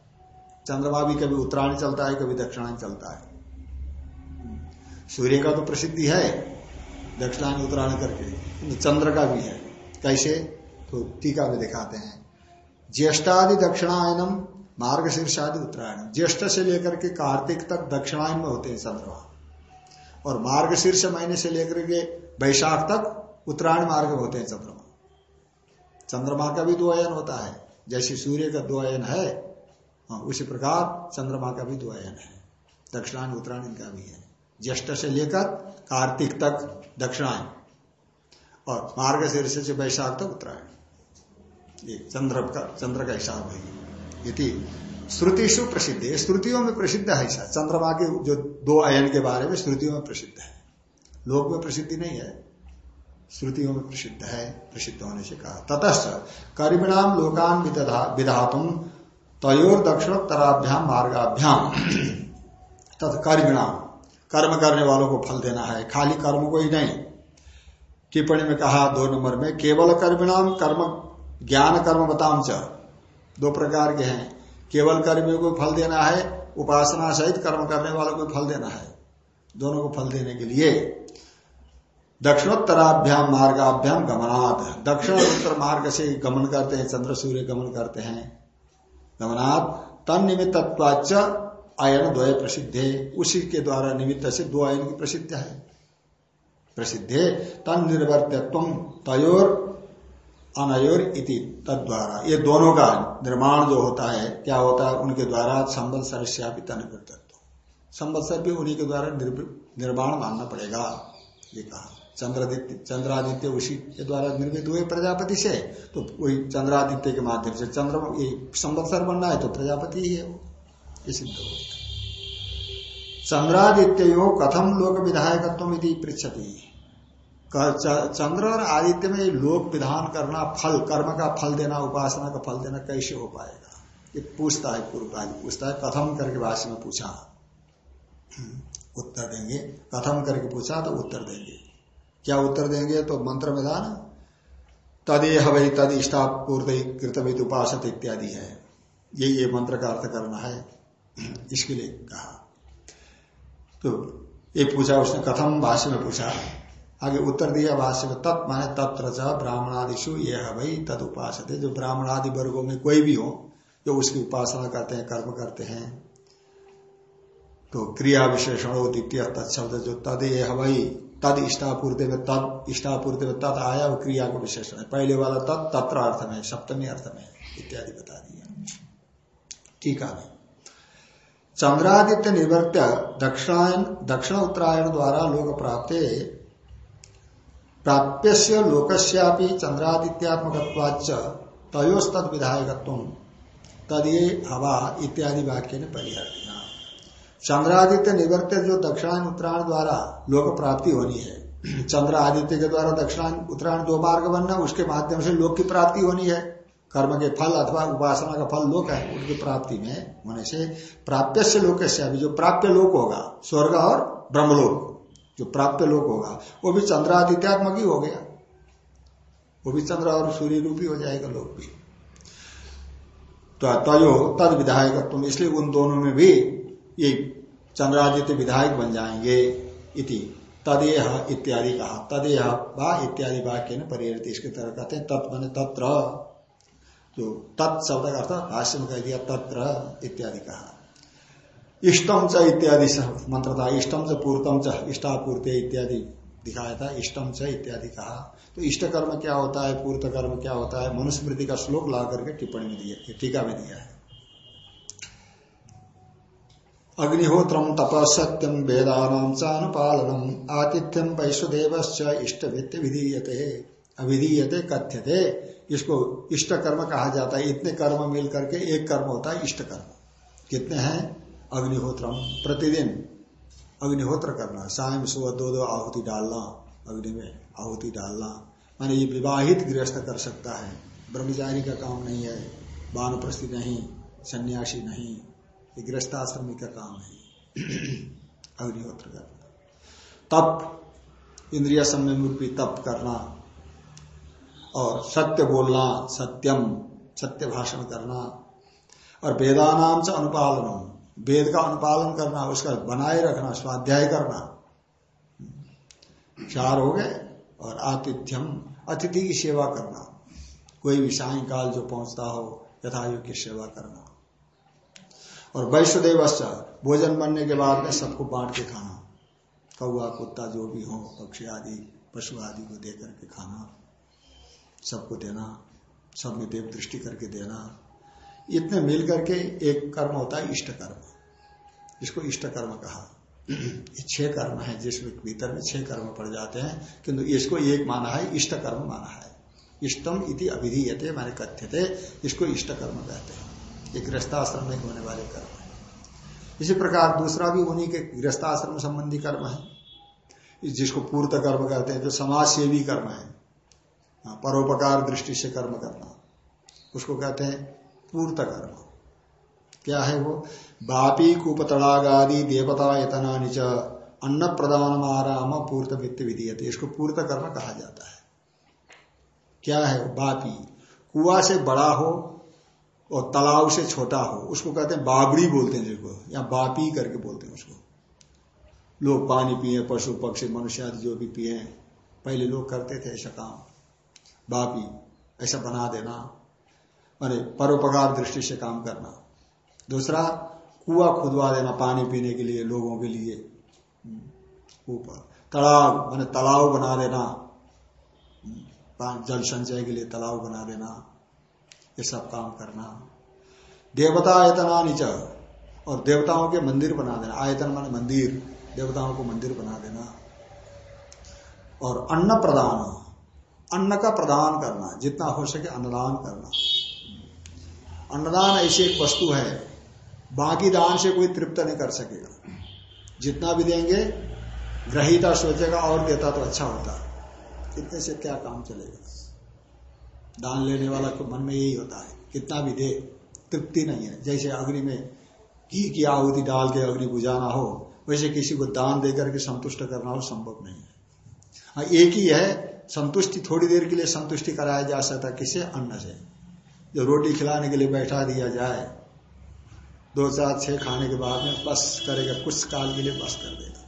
चंद्रमा भी कभी उत्तरायण चलता है, कभी दक्षिणायन चलता है। सूर्य का तो प्रसिद्धि है, दक्षिणायन, उत्तरायण करके। चंद्र का भी है। कैसे? तो टीका में दिखाते हैं। ज्येष्ठादि दक्षिणायनम मार्ग शीर्षादि उत्तरायण ज्येष्ठ से लेकर के कार्तिक तक दक्षिणायन में होते हैं चंद्रमा। और मार्ग शीर्ष महीने से लेकर के वैशाख तक उत्तरायण मार्ग होते हैं चंद्रमा। चंद्रमा का भी दो अयन होता है। जैसे सूर्य का दो अयन है हाँ, उसी प्रकार चंद्रमा का भी दो अयन है। दक्षिणायन उत्तरायण का भी है। ज्येष्ठ से लेकर कार्तिक तक दक्षिणायन। और मार्ग शीर्ष से वैशाख तक उत्तरायण। ये चंद्र का चंद्र का हिसाब है। यदि श्रुतिशु प्रसिद्ध। है श्रुतियों में प्रसिद्ध है। चंद्रमा के जो दो अयन के बारे में श्रुतियों में प्रसिद्ध है। लोक में प्रसिद्धि नहीं है, श्रुतियों में प्रसिद्ध है, प्रसिद्ध होने से कहा। ततश्च कर्मिणाम लोकान विधातुम तयोर दक्षिणोत्तराभ्याम मार्गाभ्याम तथा कर्मिणाम कर्म करने वालों को फल देना है, खाली कर्म को ही नहीं। टिप्पणी में कहा दो नंबर में, केवल कर्मिणाम कर्म, ज्ञान कर्म बताम च। दो प्रकार के हैं। केवल कर्मियों को फल देना है, उपासना सहित कर्म करने वालों को फल देना है। दोनों को फल देने के लिए दक्षिणोत्तराभ्याम मार्गाभ्याम गमनात्। दक्षिण उत्तर मार्ग से गमन करते हैं, चंद्र सूर्य गमन करते हैं। गमनात्। तन निमित्तवाच आयन द्वय प्रसिद्ध। है उसी के द्वारा निमित्त से दो आयन की प्रसिद्ध है। प्रसिद्ध तन निर्वर्तित्व तयोर अनयोर इति तद द्वारा ये दोनों का निर्माण जो होता है, क्या होता है? उनके द्वारा संबल श्यापी तन संवत्सर भी उन्हीं के द्वारा निर्माण मानना पड़ेगा। ये कहा। चंद्रादित्य चंद्रादित्य उसी के द्वारा निर्मित हुए प्रजापति से। तो वही चंद्रादित्य के माध्यम से चंद्र ये संवत्सर बनना है तो प्रजापति ही है वो। ये सिद्ध हो चंद्रादित्य कथम लोक विधायकत्व यदि पृछति चंद्र और आदित्य में लोक विधान करना फल, कर्म का फल देना, उपासना का फल देना कैसे हो पाएगा? ये पूछता है पूर्व पूछता है कथम करके भाष्य में पूछा। उत्तर देंगे। कथम करके पूछा तो उत्तर देंगे। क्या उत्तर देंगे? तो मंत्र में था ना तदेह वही तद इष्टा पूर्त कृतविद उपासत इत्यादि है। ये ये मंत्र का अर्थ करना है। इसके लिए कहा। तो ये पूछा, उसने कथम भाष्य में पूछा। आगे उत्तर दिया भाष्य में, तत् माने तत्र ब्राह्मणादिशु ये है भाई तद उपास जो ब्राह्मणादि वर्गो में कोई भी हो, जो उसकी उपासना करते हैं, कर्म करते हैं तो क्रिया विशेषण द्वितीय तत्शब्द जो तद ये हवाई, तद इष्टापूर्ति में तद, इष्टापूर्ति में तद आया, वो क्रिया का विशेषण है। पहले वाला तद, तत्र अर्थ में, सप्तमी अर्थ में, इत्यादि बता दिया। ठीक है। चंद्रादित्य निवर्त्य दक्षिणायन दक्षिण उत्तरायण द्वारा लोक प्राप्त प्राप्य लोकस्यापि चंद्रादित्यात्मक तयोस्तद विधायकत्व तद ये हवा, इत्यादि वाक्य ने परिहर। चंद्रादित्य निवर्त्य जो दक्षिणायन उत्तरायण द्वारा लोक प्राप्ति होनी है। चंद्र आदित्य के द्वारा दक्षिणायन उत्तरायण दो मार्ग बनना, उसके माध्यम से लोक की प्राप्ति होनी है। कर्म के फल अथवा उपासना का फल लोक है, उनकी प्राप्ति में होने से प्राप्य से लोक से अभी जो प्राप्य लोक होगा, स्वर्ग और ब्रह्मलोक, जो प्राप्य लोक होगा, वो भी चंद्रादित्यात्मक ही हो गया। वो भी चंद्र और सूर्य रूपी हो जाएगा लोक भी। तो तयो तद विधायक तुम इसलिए उन दोनों में भी ये चंद्रादित्य विधायक बन जाएँगे इति। तदेह इत्यादि कहा। तदेह बा इत्यादि वाक्य ने परिहरित इसके तरह कहते हैं। तत् मैंने तत्र। जो तत् शब्द का अर्थ भाष्य में कह दिया, तत्र इत्यादि कहा। इष्टम च इत्यादि मंत्र था। इष्टम च पूर्तम च इष्टापूर्ति इत्यादि दिखाया था। इष्टम च इत्यादि कहा। तो इष्ट कर्म क्या होता है पूर्त कर्म क्या होता है? मनुस्मृति का श्लोक ला करके टिप्पणी में दिया, टीका में दिया है। अग्निहोत्रम तप सत्यम वेदानाम आतिथ्यम वैश्वदेव इष्ट वित्त विधीयते। अविधीयते, कथ्यते। इसको इष्ट कर्म कहा जाता है। इतने कर्म मिल करके एक कर्म होता है इष्ट कर्म कितने हैं? अग्निहोत्रम प्रतिदिन अग्निहोत्र करना। सायं, सुबह दो दो आहुति डालना। अग्नि में आहुति डालना। माने ये विवाहित गृहस्थ कर सकता है। ब्रह्मचारी का काम नहीं है। बानप्रस्थि नहीं। सन्यासी नहीं। ये गृहस्थाश्रमी का काम है? अग्निहोत्र करना तप। इंद्रिया संयम रूपी तप करना। और सत्य बोलना, सत्यम, सत्य भाषण करना। और वेदानाम से अनुपालन वेद का अनुपालन करना, उसका बनाए रखना, स्वाध्याय करना। चार हो गए। और आतिथ्यम, अतिथि की सेवा करना। कोई भी सायकाल जो पहुँचता हो यथायुग की सेवा करना। और वैश्वदेव भोजन बनने के बाद में सबको बांट के खाना। कौआ कुत्ता, जो भी हो, पक्षी आदि, पशु आदि को दे करके खाना। सबको देना सब में देव दृष्टि करके देना। इतने मिल करके एक कर्म होता है इष्ट कर्म। इसको इष्ट कर्म कहा। छह कर्म है, जिसमें भीतर में छह कर्म पड़ जाते हैं, किंतु इसको एक माना है, इष्ट कर्म माना है। इष्टम इति अभिधीयते, माने कथ्य थे इसको इष्ट कर्म कहते हैं। ये गृहस्थाश्रम में होने वाले कर्म है। इसी प्रकार दूसरा भी उन्हीं के गृहस्थाश्रम संबंधी कर्म है। जिसको पूर्त कर्म कहते हैं जो समाज सेवी कर्म है। हाँ, परोपकार दृष्टि से कर्म करना। उसको कहते हैं पूर्त कर्म। क्या है वो? बापी कुपतड़ागादि देवता यतना निच अन्न प्रदान आराम पूर्त वित्त विधि इसको पूर्त कर्म कहा जाता है। क्या है बापी। कुआ से बड़ा हो और तालाब से छोटा हो, उसको कहते हैं बाबड़ी बोलते हैं जिसको या बापी करके बोलते हैं उसको। लोग पानी पिए, पशु, पक्षी, मनुष्य आदि जो भी पिए, पहले लोग करते थे ऐसा काम। बापी, ऐसा बना देना, माने परोपकार दृष्टि से काम करना। दूसरा, कुआ खुदवा देना पानी पीने के लिए, लोगों के लिए। ऊपर, तालाब, माने तालाब बना देना। जल संचय के लिए तालाब बना देना। ये सब काम करना। देवता आयतना नीच और देवताओं के मंदिर बना देना। आयतन मान मंदिर, देवताओं को मंदिर बना देना। और अन्न प्रदान, अन्न का प्रदान करना, जितना हो सके अन्नदान करना। अन्नदान ऐसी एक वस्तु है, बाकी दान से कोई तृप्त नहीं कर सकेगा। जितना भी देंगे, ग्रहिता सोचेगा और देता तो अच्छा होता। इतने से क्या काम चलेगा? दान लेने वाला को मन में यही होता है, कितना भी दे, तृप्ति नहीं है। जैसे अग्नि में घी की आहुति डाल के अग्नि बुझाना हो, वैसे किसी को दान देकर के संतुष्ट करना हो, संभव नहीं है। हाँ एक ही है, संतुष्टि थोड़ी देर के लिए संतुष्टि कराया जा सकता किसे? अन्न से। जो रोटी खिलाने के लिए बैठा दिया जाए, दो चार छह खाने के बाद में बस करेगा, कुछ काल के लिए बस कर देगा।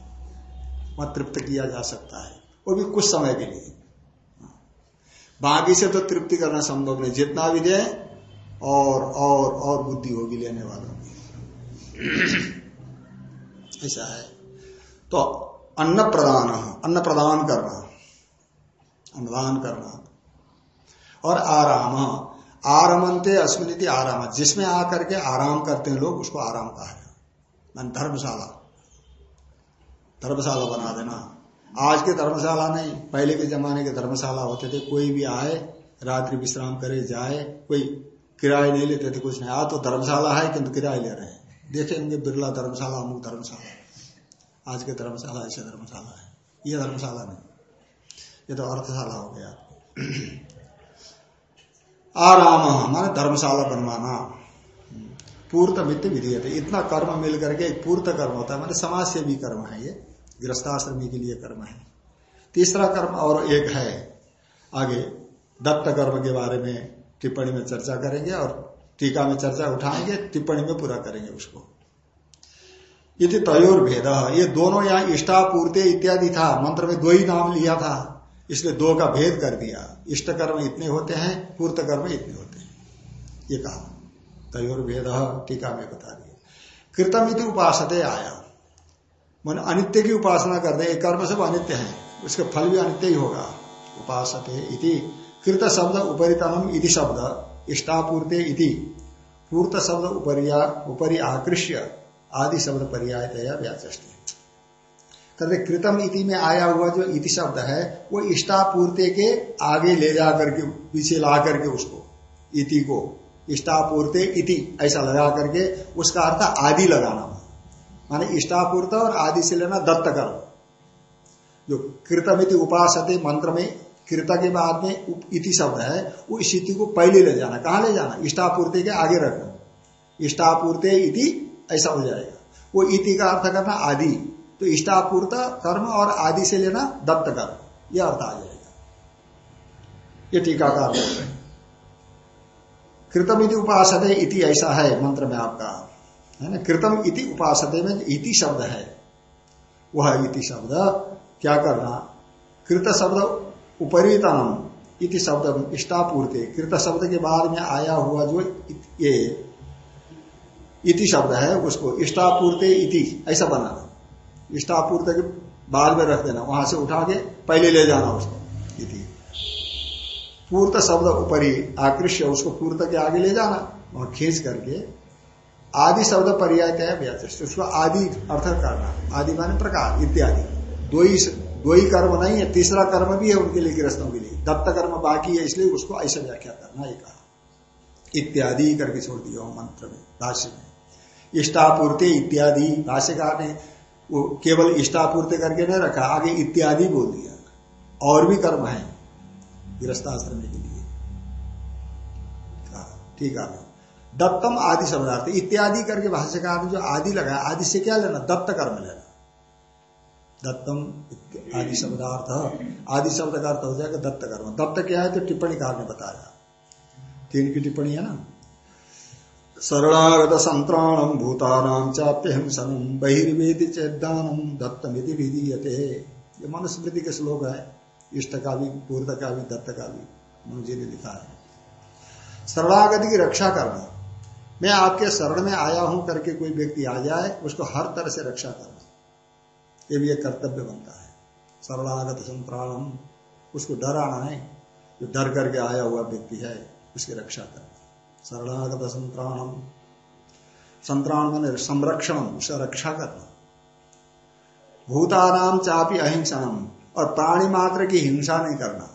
वह तृप्त किया जा सकता है। वो भी कुछ समय के लिए। बाकी से तो तृप्ति करना संभव नहीं। जितना भी दे, और और और बुद्धि होगी लेने वालों की। ऐसा है। तो अन्न प्रदान अन्न प्रदान करना, अन्नदान करना, और आराम। आरमनते अस्मिनिति आराम। जिसमें आकर के आराम करते हैं लोग, उसको आराम कहा है। धर्मशाला। धर्मशाला बना देना। आज के धर्मशाला नहीं, पहले के जमाने के धर्मशाला होते थे, कोई भी आए, रात्रि विश्राम करे, जाए, कोई किराए नहीं लेते थे, कुछ नहीं। आज तो धर्मशाला है किंतु किराए ले रहे हैं। देखेंगे बिरला धर्मशाला, अमुक धर्मशाला। आज के धर्मशाला ऐसे धर्मशाला है। ये धर्मशाला नहीं। ये तो अर्थशाला हो गया। आराम, माने धर्मशाला बनवाना। पूर्त मित्र विधि इतना कर्म मिल करके एक पूर्त कर्म होता है, माने समाज से भी कर्म है ये। गृहस्थाश्रमी के लिए कर्म है। तीसरा कर्म और एक है। आगे दत्त कर्म के बारे में टिप्पणी में चर्चा करेंगे और टीका में चर्चा उठाएँगे, टिप्पणी में पूरा करेंगे उसको। यदि तयोर भेद ये दोनों यहाँ इष्टापूर्ति इत्यादि था। मंत्र में दो ही नाम लिया था। इसलिए दो का भेद कर दिया। इष्ट कर्म इतने होते हैं, पूर्त कर्म इतने होते हैं। ये कहा। तयोर भेद टीका में बता दिया। कृतम इति उपासते आया। मन अनित्य की उपासना कर दे कर्म सब अनित्य है, उसके फल भी अनित्य ही होगा। उपासते इति, कृत शब्द उपरितम इति शब्द, इष्टापूर्ते इति। पूर्त शब्द उपरिया, उपरि आकृष्य, आदि शब्द पर्याय व्याचष्टि कहते, कृतम इति में आया हुआ जो इति शब्द है, वो इष्टापूर्ति के आगे ले जा करके पीछे ला करके उसको, इति को। इष्टापूर्ति इति, ऐसा लगा करके, उसका अर्थ आदि लगाना। माने इष्टापूर्त और आदि से लेना दत्त कर्म जो कृतम इति उपासते मंत्र में, कृत के बाद में इति शब्द है, वो स्थिति को पहले ले जाना। कहा ले जाना? इष्टापूर्ति के आगे रखना। इष्टापूर्ति इति, ऐसा हो जाएगा। वो इति का अर्थ करना आदि। तो इष्टापूर्त कर्म और आदि से लेना दत्त कर्म यह अर्थ आ जाएगा। ये टीकाकार। बोल रहे कृतम इति उपासते इति ऐसा है मंत्र में आपका। है ना? कृतम इति उपासते में इति शब्द है, वह इति शब्द क्या करना? कृत शब्द उपरीतनम, इति शब्द इष्टापूर्ति कृत शब्द के बाद में आया हुआ जो ये इति शब्द है, उसको इष्टापूर्ति इति, ऐसा बनाना इष्टापूर्त के बाद में रख देना, वहाँ से उठा के पहले ले जाना उसको, इति। पूर्त शब्द उपरी आकृष्य, उसको पूर्त के आगे ले जाना, वहाँ खींच करके आदि शब्द पर्याय तय उसको आदि अर्थ करना, आदि माने प्रकार, इत्यादि। दो ही दो ही कर्म नहीं है, तीसरा कर्म भी है उनके लिए गृहस्थों के लिए। दत्त कर्म बाकी है, इसलिए उसको ऐसा व्याख्या करना एक कहा। इत्यादि करके छोड़ दिया मंत्र में, भाष्य में। इष्टापूर्ति इत्यादि, भाष्यकार ने वो केवल इष्टापूर्ति करके नहीं रखा, आगे इत्यादि बोल दिया। और भी कर्म है, गृहस्थाश्रम के लिए। ठीक है। दत्तम आदि शब्दार्थ इत्यादि करके भाष्यकार ने जो आदि लगाया, आदि से क्या लेना? दत्त कर्म लेना। दत्तम आदि शब्दार्थ, आदि शब्द का अर्थ हो जाएगा दत्त कर्म। दत्त क्या है? तो टिप्पणी कार ने बताया तीन की टिप्पणी है ना? शरणागत संत्राणम भूतानाम चाप्य बहिर्वेदी चेदानम दत्तमिति विधीयते। ये मनुस्मृति के श्लोक है। इष्ट का भी, पूर्त का भी, दत्त का भी। मुझे ने लिखा है। शरणागति की रक्षा करना। मैं आपके शरण में आया हूँ करके कोई व्यक्ति आ जाए, उसको हर तरह से रक्षा करना ये भी एक कर्तव्य बनता है। शरणागत संत्राणम उसको डराना है जो डर करके आया हुआ व्यक्ति है, उसकी रक्षा करना शरणागत संत्राणम संत्राण मान संरक्षण उसका रक्षा करना भूतानाम चापी अहिंसनम और प्राणी मात्र की हिंसा नहीं करना।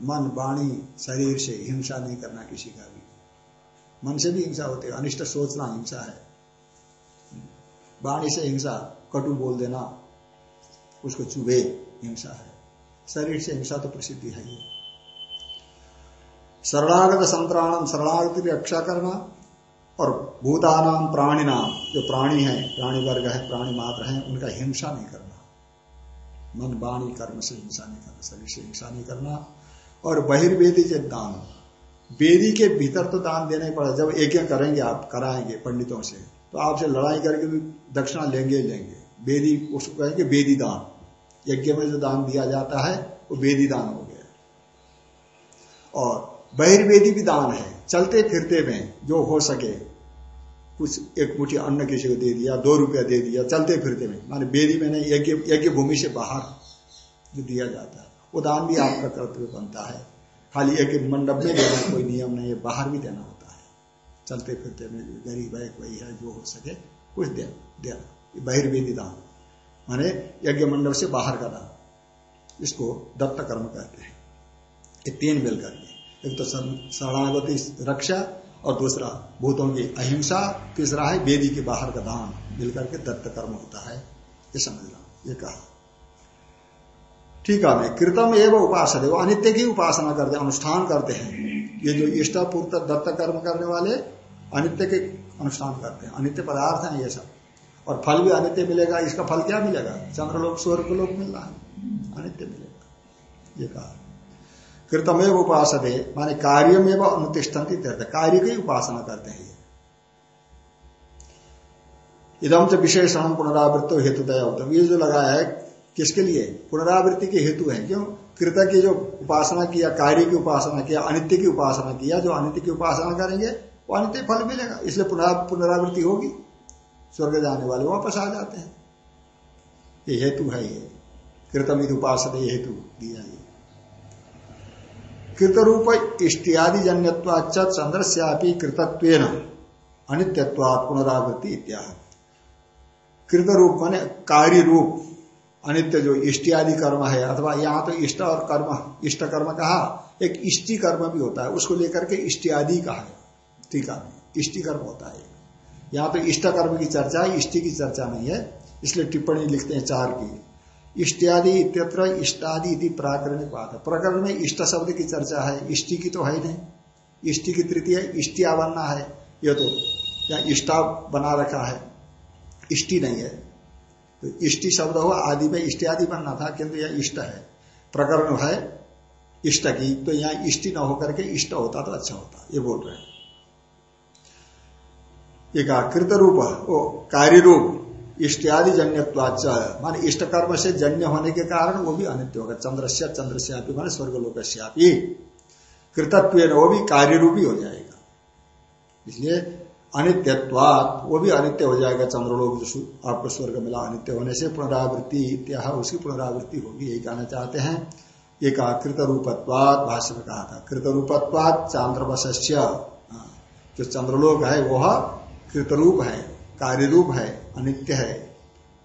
मन, वाणी, शरीर से हिंसा नहीं करना किसी का भी। मन से भी हिंसा होती है, अनिष्ट सोचना हिंसा है। वाणी से हिंसा, कटु बोल देना, उसको चुभे, हिंसा है। शरीर से हिंसा तो प्रसिद्धि है ये शरणागत संतराणम शरणागत की रक्षा करना और भूतानाम प्राणी नाम जो प्राणी है, प्राणी वर्ग है, प्राणी मात्र है, उनका हिंसा नहीं करना। मन वाणी, कर्म से हिंसा नहीं करना, शरीर से हिंसा नहीं करना। और बहिर्वेदी के दान। बेदी के भीतर तो दान देना ही पड़ा। जब एक करेंगे, आप कराएँगे पंडितों से तो आपसे लड़ाई करके भी दक्षिणा लेंगे लेंगे। बेदी, उसको कहेंगे बेदी दान। यज्ञ में जो दान दिया जाता है, वो बेदी दान हो गया। और बहिर्वेदी भी दान है। चलते फिरते में जो हो सके, कुछ एक मुठी अन्न किसी को दे दिया, दो रुपया दे दिया, चलते फिरते में। माने बेदी में नहीं, यज्ञ यज्ञ भूमि से बाहर जो दिया जाता है, वो दान भी आपका कर्तव्य बनता है। खाली एक मंडप में देना कोई नियम नहीं है, बाहर भी देना होता है। चलते फिरते में गरीब है कोई है, जो हो सके, कुछ दे देना बहिर्वेदी दान माने यज्ञ मंडप से बाहर का दान। इसको दत्त कर्म कहते हैं। ये तीन मिल करके। एक तो शरणागति रक्षा और दूसरा भूतों की अहिंसा, तीसरा है वेदी के बाहर का दान। मिलकर के दत्त कर्म होता है। ये समझना ये कहा। ठीक है कृतम एवं उपासना अनित्य की उपासना करते, अनुष्ठान करते हैं। ये जो इष्टापूर्त दत्त कर्म करने वाले अनित्य के अनुष्ठान करते हैं। अनित्य पदार्थ है ये सब। और फल भी अनित्य मिलेगा, इसका फल क्या मिलेगा? चंद्रलोक स्वर्ग लोक मिल रहा है। अनित्य मिलेगा। ये कहा। कृतमेव उपासदे माने कार्य में अनुतिष्ठन्ति कार्य की उपासना करते हैं इदम च विशेषण पुनरावृत्त हेतु दया ये जो लगाया है किसके लिए? पुनरावृत्ति के हेतु है। क्यों? कृत की जो उपासना किया, कार्य की उपासना किया, अनित्य की उपासना किया, जो अनित्य की उपासना करेंगे, वो अनित्य फल मिलेगा। इसलिए पुनरावृत्ति होगी। स्वर्ग जाने वाले वापस आ जाते हैं। ये हेतु है ये। कृतम उपासना, ये हेतु दिया ये। कृतरूप इष्टियादि जन्यवाच चंद्रश्यापी कृतत्व अनित्यत्वात् पुनरावृत्ति इत्यादि कृत रूप माने कार्य रूप अनित्य जो इष्टियादि कर्म है, अथवा यहाँ तो इष्ट और कर्म, इष्ट कर्म कहा, एक इष्टि कर्म भी होता है, उसको लेकर के इष्टियादि कहा है। ठीक है, इष्टि कर्म होता है। यहाँ तो इष्ट कर्म की चर्चा है इष्टि की चर्चा नहीं है, इसलिए टिप्पणी लिखते हैं चार की। इष्टियादि इत्यत्र इष्टादि इति प्राकरणिक बात है प्रकरण में इष्ट शब्द की चर्चा है, इष्टि की तो है नहीं। इष्टि की तृतीय इष्टिया बनना है यह तो या इष्टा बना रखा है। इष्टि नहीं है। तो इष्टि शब्द हो, आदि में इष्ट आदि बनना था, किंतु यह इष्ट है। प्रकरण है, इष्ट की तो यहाँ इष्टि न होकर के इष्ट होता तो अच्छा होता, ये बोल रहे एक कृत रूप कार्य रूप इष्टादि जन्यवाच मान इष्ट कर्म से जन्य होने के कारण वो भी अनित्य होगा। चंद्र से चंद्र श्यापी मान स्वर्गलोक श्यापी कृतत्व वो भी कार्य रूपी हो जाएगा। इसलिए अनित्यत्वात वो भी अनित्य हो जाएगा चंद्रलोक जो आपको स्वर्ग मिला अनित्य होने से पुनरावृत्ति इत्या उसकी पुनरावृत्ति होगी यही कहना चाहते हैं। ये कहा कृत रूपत्वात भाष्य में कहा था। कृत रूपत्वात चांद्रवश्य हाँ, जो चंद्रलोक है वह कृतरूप है कार्य रूप है अनित्य है।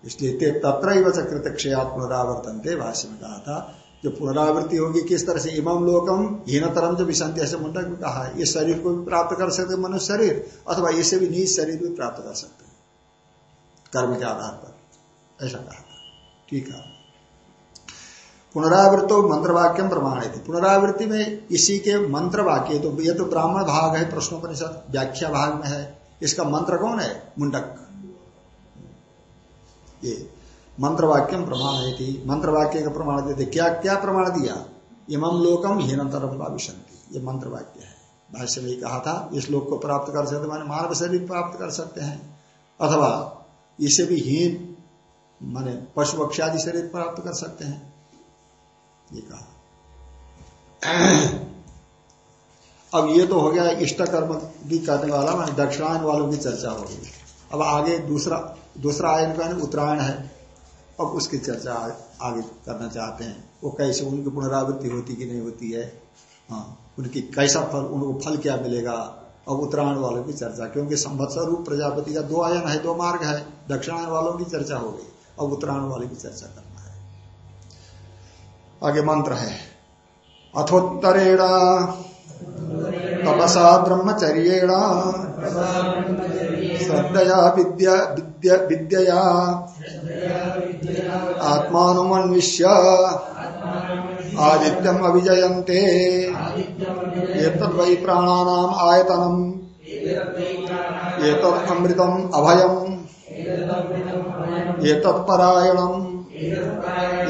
इसलिए तत्र कृत क्षयात पुनरावर्तन थे भाष्य में कहा था। जो पुनरावृत्ति होगी, किस तरह से इमम लोकम हीनतरम जो विसंति ऐसे मुंडक भी कहा इस शरीर को भी प्राप्त कर सकते मनुष्य शरीर, अथवा इसे भी निज शरीर भी प्राप्त कर सकते कर्म के आधार पर, ऐसा कहा था। ठीक है। पुनरावृत्तो मंत्र वाक्यम प्रमाणित पुनरावृत्ति में इसी के मंत्र वाक्य तो ये तो ब्राह्मण भाग है, प्रश्नोपनिषद व्याख्या भाग में है। इसका मंत्र कौन है? मुंडक। ये मंत्र वाक्यम प्रमाण है थी। मंत्र वाक्य का प्रमाण देते क्या क्या प्रमाण दिया? इमम लोकम हीनतरम विशंति ये मंत्र वाक्य है। भाष्य में कहा था, इस लोक को प्राप्त कर सकते माने मानव शरीर प्राप्त कर सकते हैं। अथवा इसे भी हीन, माने पशु पक्षादि शरीर प्राप्त कर सकते हैं। ये कहा। अब ये तो हो गया इष्ट कर्म भी करने वाला, मान दक्षिणायन वालों की चर्चा होगी अब आगे दूसरा दूसरा आयन का उत्तरायण है। अब उसकी चर्चा आगे करना चाहते हैं। वो कैसे, उनकी पुनरावृत्ति होती कि नहीं होती है? हाँ उनकी कैसा फल, उनको फल क्या मिलेगा? अब उत्तरायण वालों की चर्चा, क्योंकि संवत्सर रूप प्रजापति का दो आयन है, दो मार्ग है। दक्षिणायन वालों की चर्चा हो गई, अब उत्तरायण वालों की चर्चा करना है। आगे मंत्र है, अथोत्तरेणा। तपसा ब्रह्मचर्येण श्रद्धया विद्या विद्या विद्यया। आत्मानुमन्विष्य। आदित्यम अभिजयन्ते एतद्वै प्राणानाम् आयतनम्। एतदमृतम् अभयम्। एतत्परायणम्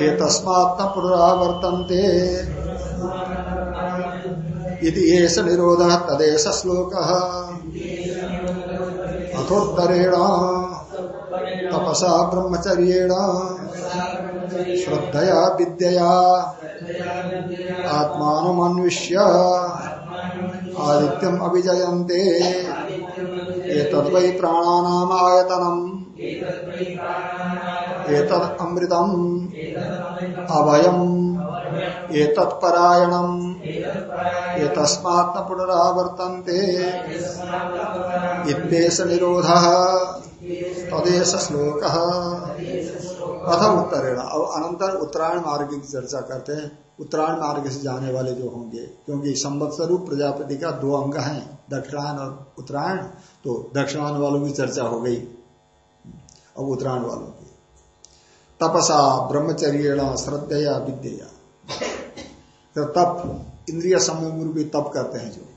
एतस्मात् पुनरावर्तन्ते। इति एष निरोध तदेश श्लोक। अथोत्तरेण तपसा ब्रह्मचर्येण श्रद्धया विद्यया आत्मानमन्विष्य आदित्यम अभिजयन्ते। एतद्वै प्राणानाम आयतनम्। एतद् अमृतम् अभयम् एतत्परायणम्। एतस्मात् न पुनरावर्तन्ते इत्येष निरोधः तदेश श्लोक अथ उत्तरेण। अब अनंतर उत्तरायण मार्ग की चर्चा करते हैं। उत्तरायण मार्ग से जाने वाले जो होंगे क्योंकि संवत्सरूप प्रजापति का दो अंग हैं दक्षिणायन और उत्तरायण तो दक्षिणायन वालों की चर्चा हो गई। अब उत्तरायण वालों की। तपसा ब्रह्मचर्य श्रद्धया विद्या तो तप, इंद्रिय समूह भी तप करते हैं जो।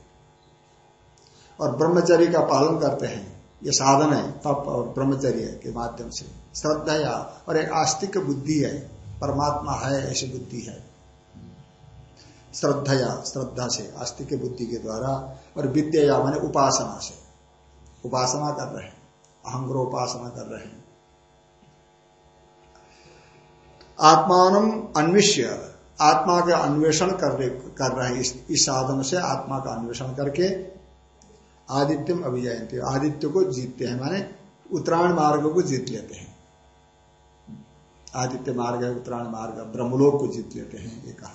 और ब्रह्मचर्य का पालन करते हैं। ये साधन है, तप और ब्रह्मचर्य के माध्यम से। श्रद्धा या, और एक आस्तिक बुद्धि है, परमात्मा है, ऐसी बुद्धि है। श्रद्धया श्रद्धा से, आस्तिक बुद्धि के द्वारा, और विद्या या, माने उपासना से। उपासना कर रहे हैं अहंग्र उपासना कर रहे हैं। आत्मान अन्विष्य। आत्मा के अन्वेषण कर रहे कर रहे हैं। इस, इस साधन से आत्मा का अन्वेषण करके आदित्यम अभिजयंती आदित्य को जीतते हैं। माने उत्तरायण मार्ग को जीत लेते हैं। आदित्य मार्ग है उत्तरायण मार्ग ब्रह्मलोक को जीत लेते हैं ये कहा।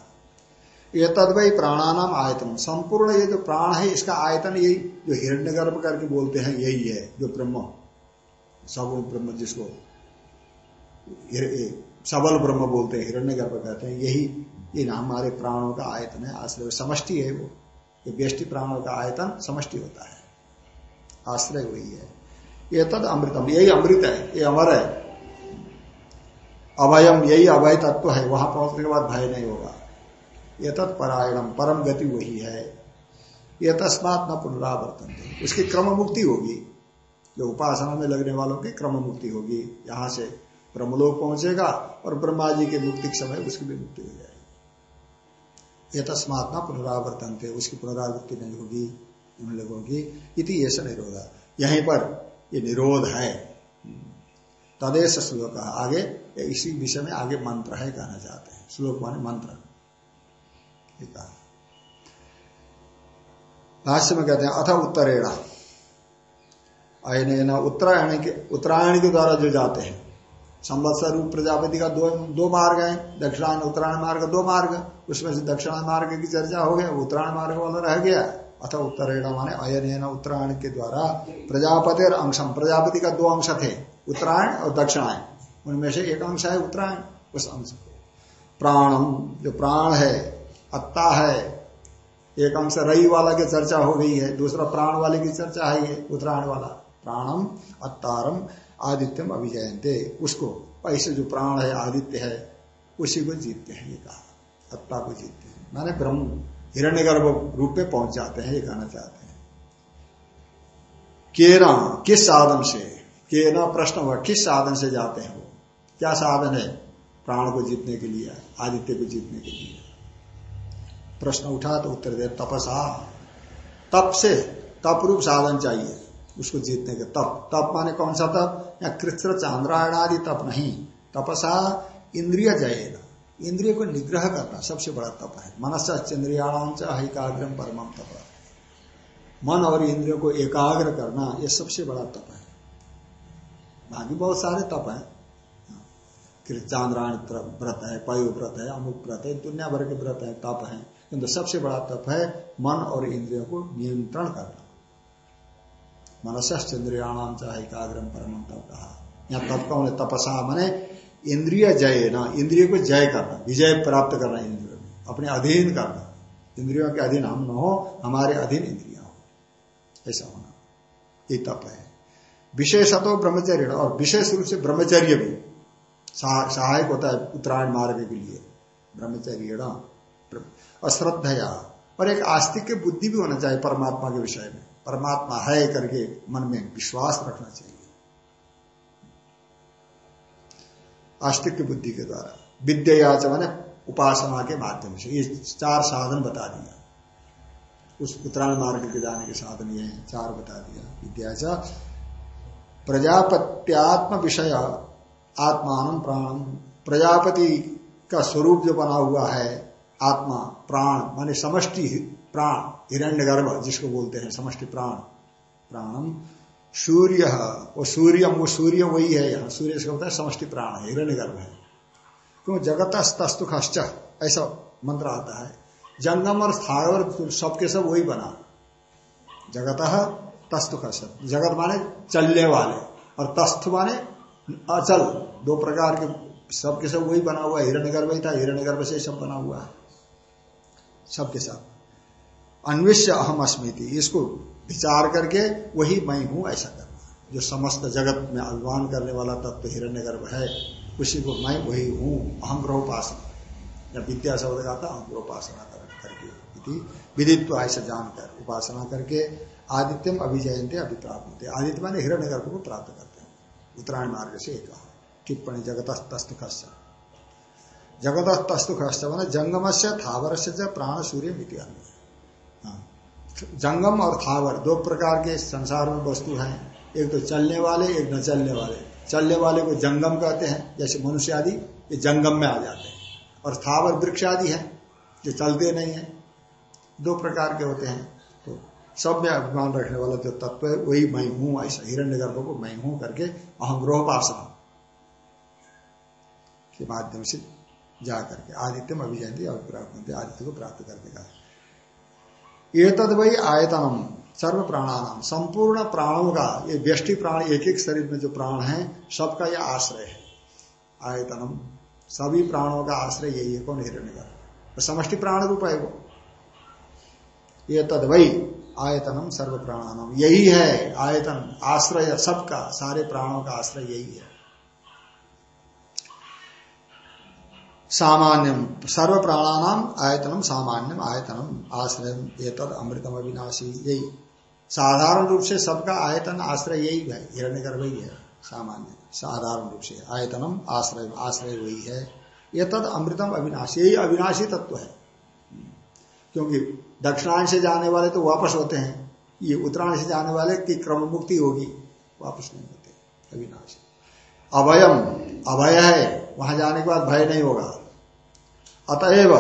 ये तदवई प्राणानाम आयतन संपूर्ण ये जो प्राण है इसका आयतन यही जो हिरण्य गर्भ करके बोलते हैं यही है जो ब्रह्म। सगुण ब्रह्म जिसको सबल ब्रह्म बोलते हैं, हिरण्य गर्भ कहते हैं, यही, ये हमारे प्राणों का आयतन है, आश्रय, समष्टि है वो। ये व्यष्टि प्राणों का आयतन, समष्टि होता है। आश्रय वही है। ये तद अमृतम, यही अमृत है, ये अमर है। अभयम यही अभय तत्व है, वहाँ पहुँचने के बाद भय नहीं होगा। ये तत्परायणम परम गति वही है। ये तस्मात न पुनरावर्तन उसकी क्रम मुक्ति होगी। जो उपासना में लगने वालों की क्रम मुक्ति होगी, यहाँ से ब्रह्मलोक पहुंचेगा और ब्रह्मा जी के मुक्ति के समय उसकी भी मुक्ति हो जाएगी। ये तस्मात न पुनरावर्तन थे उसकी पुनरावृत्ति नहीं होगी उन लोगों की इति ऐसा निरोध। यहीं पर ये निरोध है। तदेश श्लोक आगे इसी विषय में आगे मंत्र है कहना चाहते हैं। श्लोक माने मंत्र। भाष्य में कहते हैं, अथ उत्तरेण। अयन उत्तरायण के उत्तरायण के द्वारा जो जाते हैं संवत्सर रूप प्रजापति का दो दो मार्ग है, दक्षिणायन उत्तरायण मार्ग दो मार्ग। उसमें से दक्षिणायन मार्ग की चर्चा हो गया, उत्तरायण मार्ग वाला रह गया। अथ उत्तरेण माने अयन उत्तरायण के द्वारा प्रजापति और अंशम प्रजापति का दो अंश थे, उत्तरायण और दक्षिणायन। उनमें से एक अंश है उत्तरायण, उस अंश प्राणम, जो प्राण है, अत्ता है, एक अंश रई वाला की चर्चा हो गई है, दूसरा प्राण वाले की चर्चा है ये, उत्तरायण वाला। प्राणम, अत्तारम आदित्यम अभिजयंते उसको ऐसे जो प्राण है, आदित्य है उसी को जीतते हैं, ये कहा। अत्ता को जीतते हैं। माने ब्रह्म हिरण्य गर्भ रूप में पहुँच जाते हैं, ये कहना चाहते हैं। केना, किस साधन से? केना प्रश्न हुआ, किस साधन से जाते हैं वो? क्या साधन है? प्राण को जीतने के लिए, आदित्य को जीतने के लिए। प्रश्न उठा तो उत्तर दे, तपसा। तप से तप रूप साधन चाहिए। उसको जीतने के। तप। तप माने कौन सा तप? या कृत्र चांद्रायण आदि तप नहीं। तपसा इंद्रिय जयेगा इंद्रिय को निग्रह करना सबसे बड़ा तप है। मनसा चंद्रियाणाम चाग्रम परम तप। मन और इंद्रियों को एकाग्र करना यह सबसे बड़ा तप है। बाकी बहुत सारे तप है। चांद्रायण व्रत है, पयु व्रत है, अमुक व्रत है, दुनिया भर के व्रत है, तप है। किंतु सबसे बड़ा तप है मन और इंद्रियों को नियंत्रण करना। मनसश्च इंद्रियाणाम चाहे एकाग्रम परम तब कहा यहाँ तप का उन्हें तपसा मने इंद्रिय जय ना, इंद्रिय को जय करना, विजय प्राप्त करना इंद्रियों में, अपने अधीन करना। इंद्रियों के अधीन हम न हो, हमारे अधीन इंद्रिया हो। ऐसा होना। ये तप है। विशेषतो ब्रह्मचर्य, और विशेष रूप से ब्रह्मचर्य भी सहायक होता है उत्तरायण मार्ग के लिए। ब्रह्मचर्य अश्रद्धया। और एक आस्तिक बुद्धि भी होना चाहिए परमात्मा के विषय में। परमात्मा है करके मन में विश्वास रखना चाहिए। आस्तिक बुद्धि के द्वारा। विद्या मैंने उपासना के माध्यम से। ये चार साधन बता दिया। उस उत्तरायण मार्ग के जाने के साधन ये चार बता दिया। विद्या प्रजापत्यात्म विषय आत्मान प्राण। प्रजापति का स्वरूप जो बना हुआ है आत्मा, प्राण, माने समष्टि प्राण हिरण्य गर्भ जिसको बोलते हैं, समष्टि प्राण। प्राणम सूर्य, वो सूर्य वो सूर्य वही है यहाँ। सूर्य से होता है, समष्टि प्राण है हिरण्य गर्भ है। क्यों? जगत तस्तु ऐसा मंत्र आता है। जंगम और स्थावर सबके सब वही बना। जगत तस्तु जगत माने चलने वाले, और तस्थ माने अचल। दो प्रकार के सबके सब वही बना हुआ हिरण्य गर्भ ही था हिरण्य गर्भ से सब बना हुआ है। सबके साथ। अन्विष्य अहम अस्मृति, इसको विचार करके वही मैं हूँ ऐसा करना। जो समस्त जगत में अभिमान करने वाला तत्व तो हिरण्य गर्भ है, उसी को मैं वही हूँ अहम ग्रहोपासना या विद्या शब्द का था अहम ग्रहोपासना करके विदित्व ऐसा जानकर, उपासना करके आदित्यम अभिजयंते अभी प्राप्त होते आदित्य माने हिरण्य गर्भ को प्राप्त करते हैं। उत्तरायण मार्ग से कहा, टिप्पणी जगत तस्तु जगत तस्तु खस्त मैंने जंगम से थावर से प्राण सूर्य मिति हाँ। जंगम और थावर दो प्रकार के संसार में वस्तु हैं। एक तो चलने वाले, एक न चलने वाले। चलने वाले को जंगम कहते हैं, जैसे मनुष्य आदि, ये जंगम में आ जाते हैं। और थावर वृक्ष आदि है, जो चलते नहीं है। दो प्रकार के होते हैं। तो सब में अभिमान रखने वाला जो तत्व है, वही मैं हूँ, ऐसा हिरण्य गर्भ को मैं हूँ करके अहम ग्रोहपासना के माध्यम से जा करके आदित्य में अभिजयंती प्राप्त आदित्य को प्राप्त कर देगा ये तद वही आयतनम सर्व प्राणानाम संपूर्ण प्राणों का, ये व्यष्टि प्राण एक एक शरीर में जो प्राण है, सबका यह आश्रय है। आयतनम, सभी प्राणों का आश्रय यही है, कौन हिरण्य का? तो समष्टि प्राण रूप है वो। ये तद वही आयतनम सर्व प्राणानाम यही है आयतन, आश्रय सबका, सारे प्राणों का आश्रय यही है। सामान्यम सर्व प्राणानाम आयतनम सामान्यम आयतनम आश्रय ये तद अमृतम अविनाशी यही साधारण रूप से सबका आयतन आश्रय यही है हिरण्य गर्भ ही है, सामान्य। साधारण रूप से आयतनम, आश्रय आश्रय वही है। ये तद अमृतम अविनाशी, यही अविनाशी तत्व है। क्योंकि दक्षिणांश से जाने वाले तो वापस होते हैं। ये उत्तरायण से जाने वाले की क्रम मुक्ति होगी, वापस नहीं होते, अविनाशी। अभयम अभय है, वहाँ जाने के बाद भय नहीं होगा। अतएव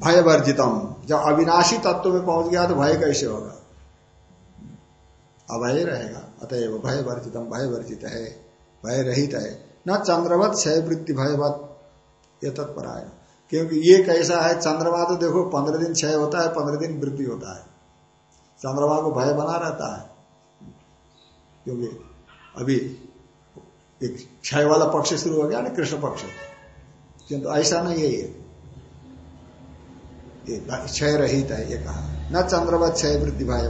भय वर्जितम जब अविनाशी तत्व में पहुँच गया तो भय कैसे होगा? अभय रहेगा। अतएव भय वर्जितम भय वर्जित है भय रहित है। न चंद्रवत क्षय वृत्ति भयवत, ये तत्पराय क्योंकि ये कैसा है, चंद्रमा तो देखो पंद्रह दिन क्षय होता है, पंद्रह दिन वृद्धि होता है। चंद्रमा को भय बना रहता है। क्योंकि अभी एक क्षय वाला पक्ष शुरू हो गया ना, कृष्ण पक्ष। किंतु ऐसा नहीं है ये। क्षय रहित है, ये कहा। न चंद्रवत क्षय वृद्धि भय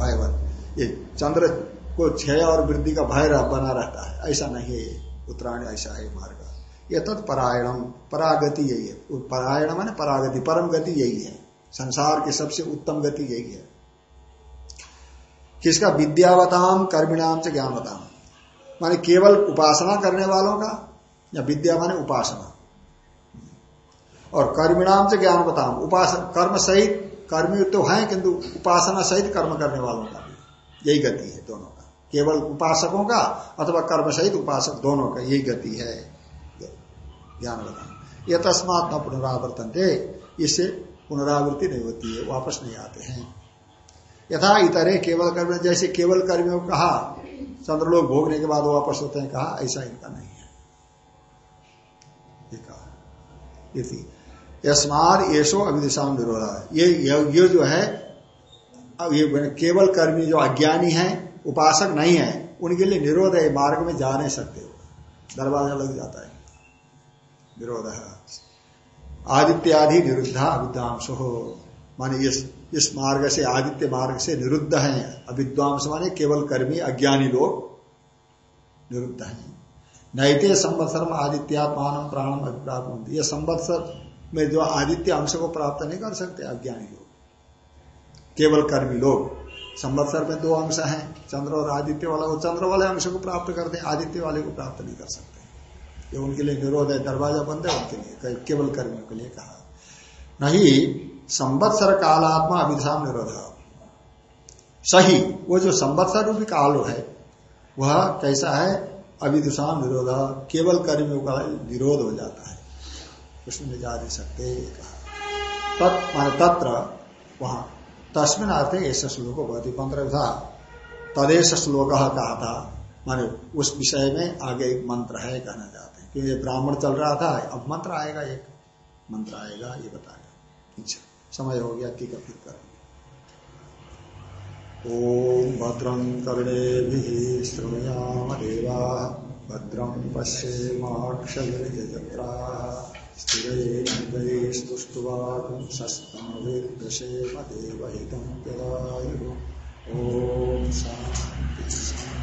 भयवत ये चंद्र को क्षय और वृद्धि का भय बना रहता है। ऐसा नहीं है उत्तरायण ऐसा है मार्ग। ये तत्परायणम परागति यही है। परायण माने परागति, परम गति यही है। संसार की सबसे उत्तम गति यही है। किसका? विद्यावताम, कर्मिणाम से ज्ञानवताम। माने केवल उपासना करने वालों का या विद्या माने उपासना? और कर्मिणाम से ज्ञान बताओ उपासना कर्म सहित, कर्मी तो है, किंतु उपासना सहित कर्म करने वालों का भी। यही गति है दोनों का। केवल उपासकों का अथवा कर्म सहित उपासक दोनों का यही गति है। ज्ञान बताओ यह तस्मात न पुनरावर्तन थे इससे पुनरावृत्ति नहीं होती है, वापस नहीं आते हैं। यथा इतरे केवल कर्म, जैसे केवल कर्मियों को कहा, चंद्रलोक भोगने के बाद वापस होते हैं, कहा, ऐसा इनका नहीं है। कहा। यस्मार येषो अविदिशा विरोधा। ये ये जो है ये केवल कर्मी जो अज्ञानी है, उपासक नहीं है, उनके लिए निरोध है मार्ग में जा नहीं सकते। दरवाज़ा लग जाता है। विरोध आदित्यादि निरुद्धा अविद्वांस। हो माने इस इस मार्ग से, आदित्य मार्ग से निरुद्ध है। अविद्वांस माने केवल कर्मी, अज्ञानी लोग निरुद्ध है। नैते संवत्सर आदित्यात्मान प्राणम अभिप्राप्त ये संवत्सर में जो आदित्य अंश को प्राप्त नहीं कर सकते, अज्ञानी लोग। केवल कर्मी लोग। संवत्सर में दो अंश हैं, चंद्र और आदित्य वाला वो चंद्र वाले अंश को प्राप्त करते हैं आदित्य वाले को प्राप्त नहीं कर सकते। ये उनके लिए निरोध है, दरवाज़ा बंद है उनके लिए केवल कर्मियों के लिए कहा। नहीं, संवत्सर कालात्मा अभिधाम निरोध सही, वो जो संवत्सर रूपी काल है, वह कैसा है? अभिदुषाम निरोध केवल कर्मियों का निरोध हो जाता है। उसमें जा नहीं सकते तत्, मान तत्र, वहाँ, तस्मिन अर्थ ऐसा श्लोक बहुत ही पंद्रह था। तदेश श्लोक कहा था, माने उस विषय में आगे एक मंत्र है कहना चाहते हैं। क्योंकि ब्राह्मण चल रहा था, अब मंत्र आएगा एक। मंत्र आएगा, ये बताया अच्छा समय हो गया टीका फिर करेंगे। ओम भद्रं कर्णे श्रृणुयाम देवा भद्रं पश्येमाक्षजत्रा स्थिरये स्तुष्ट्वा पुंसस्तमभिर्दशेम प्रदायुः ॐ शान्ति।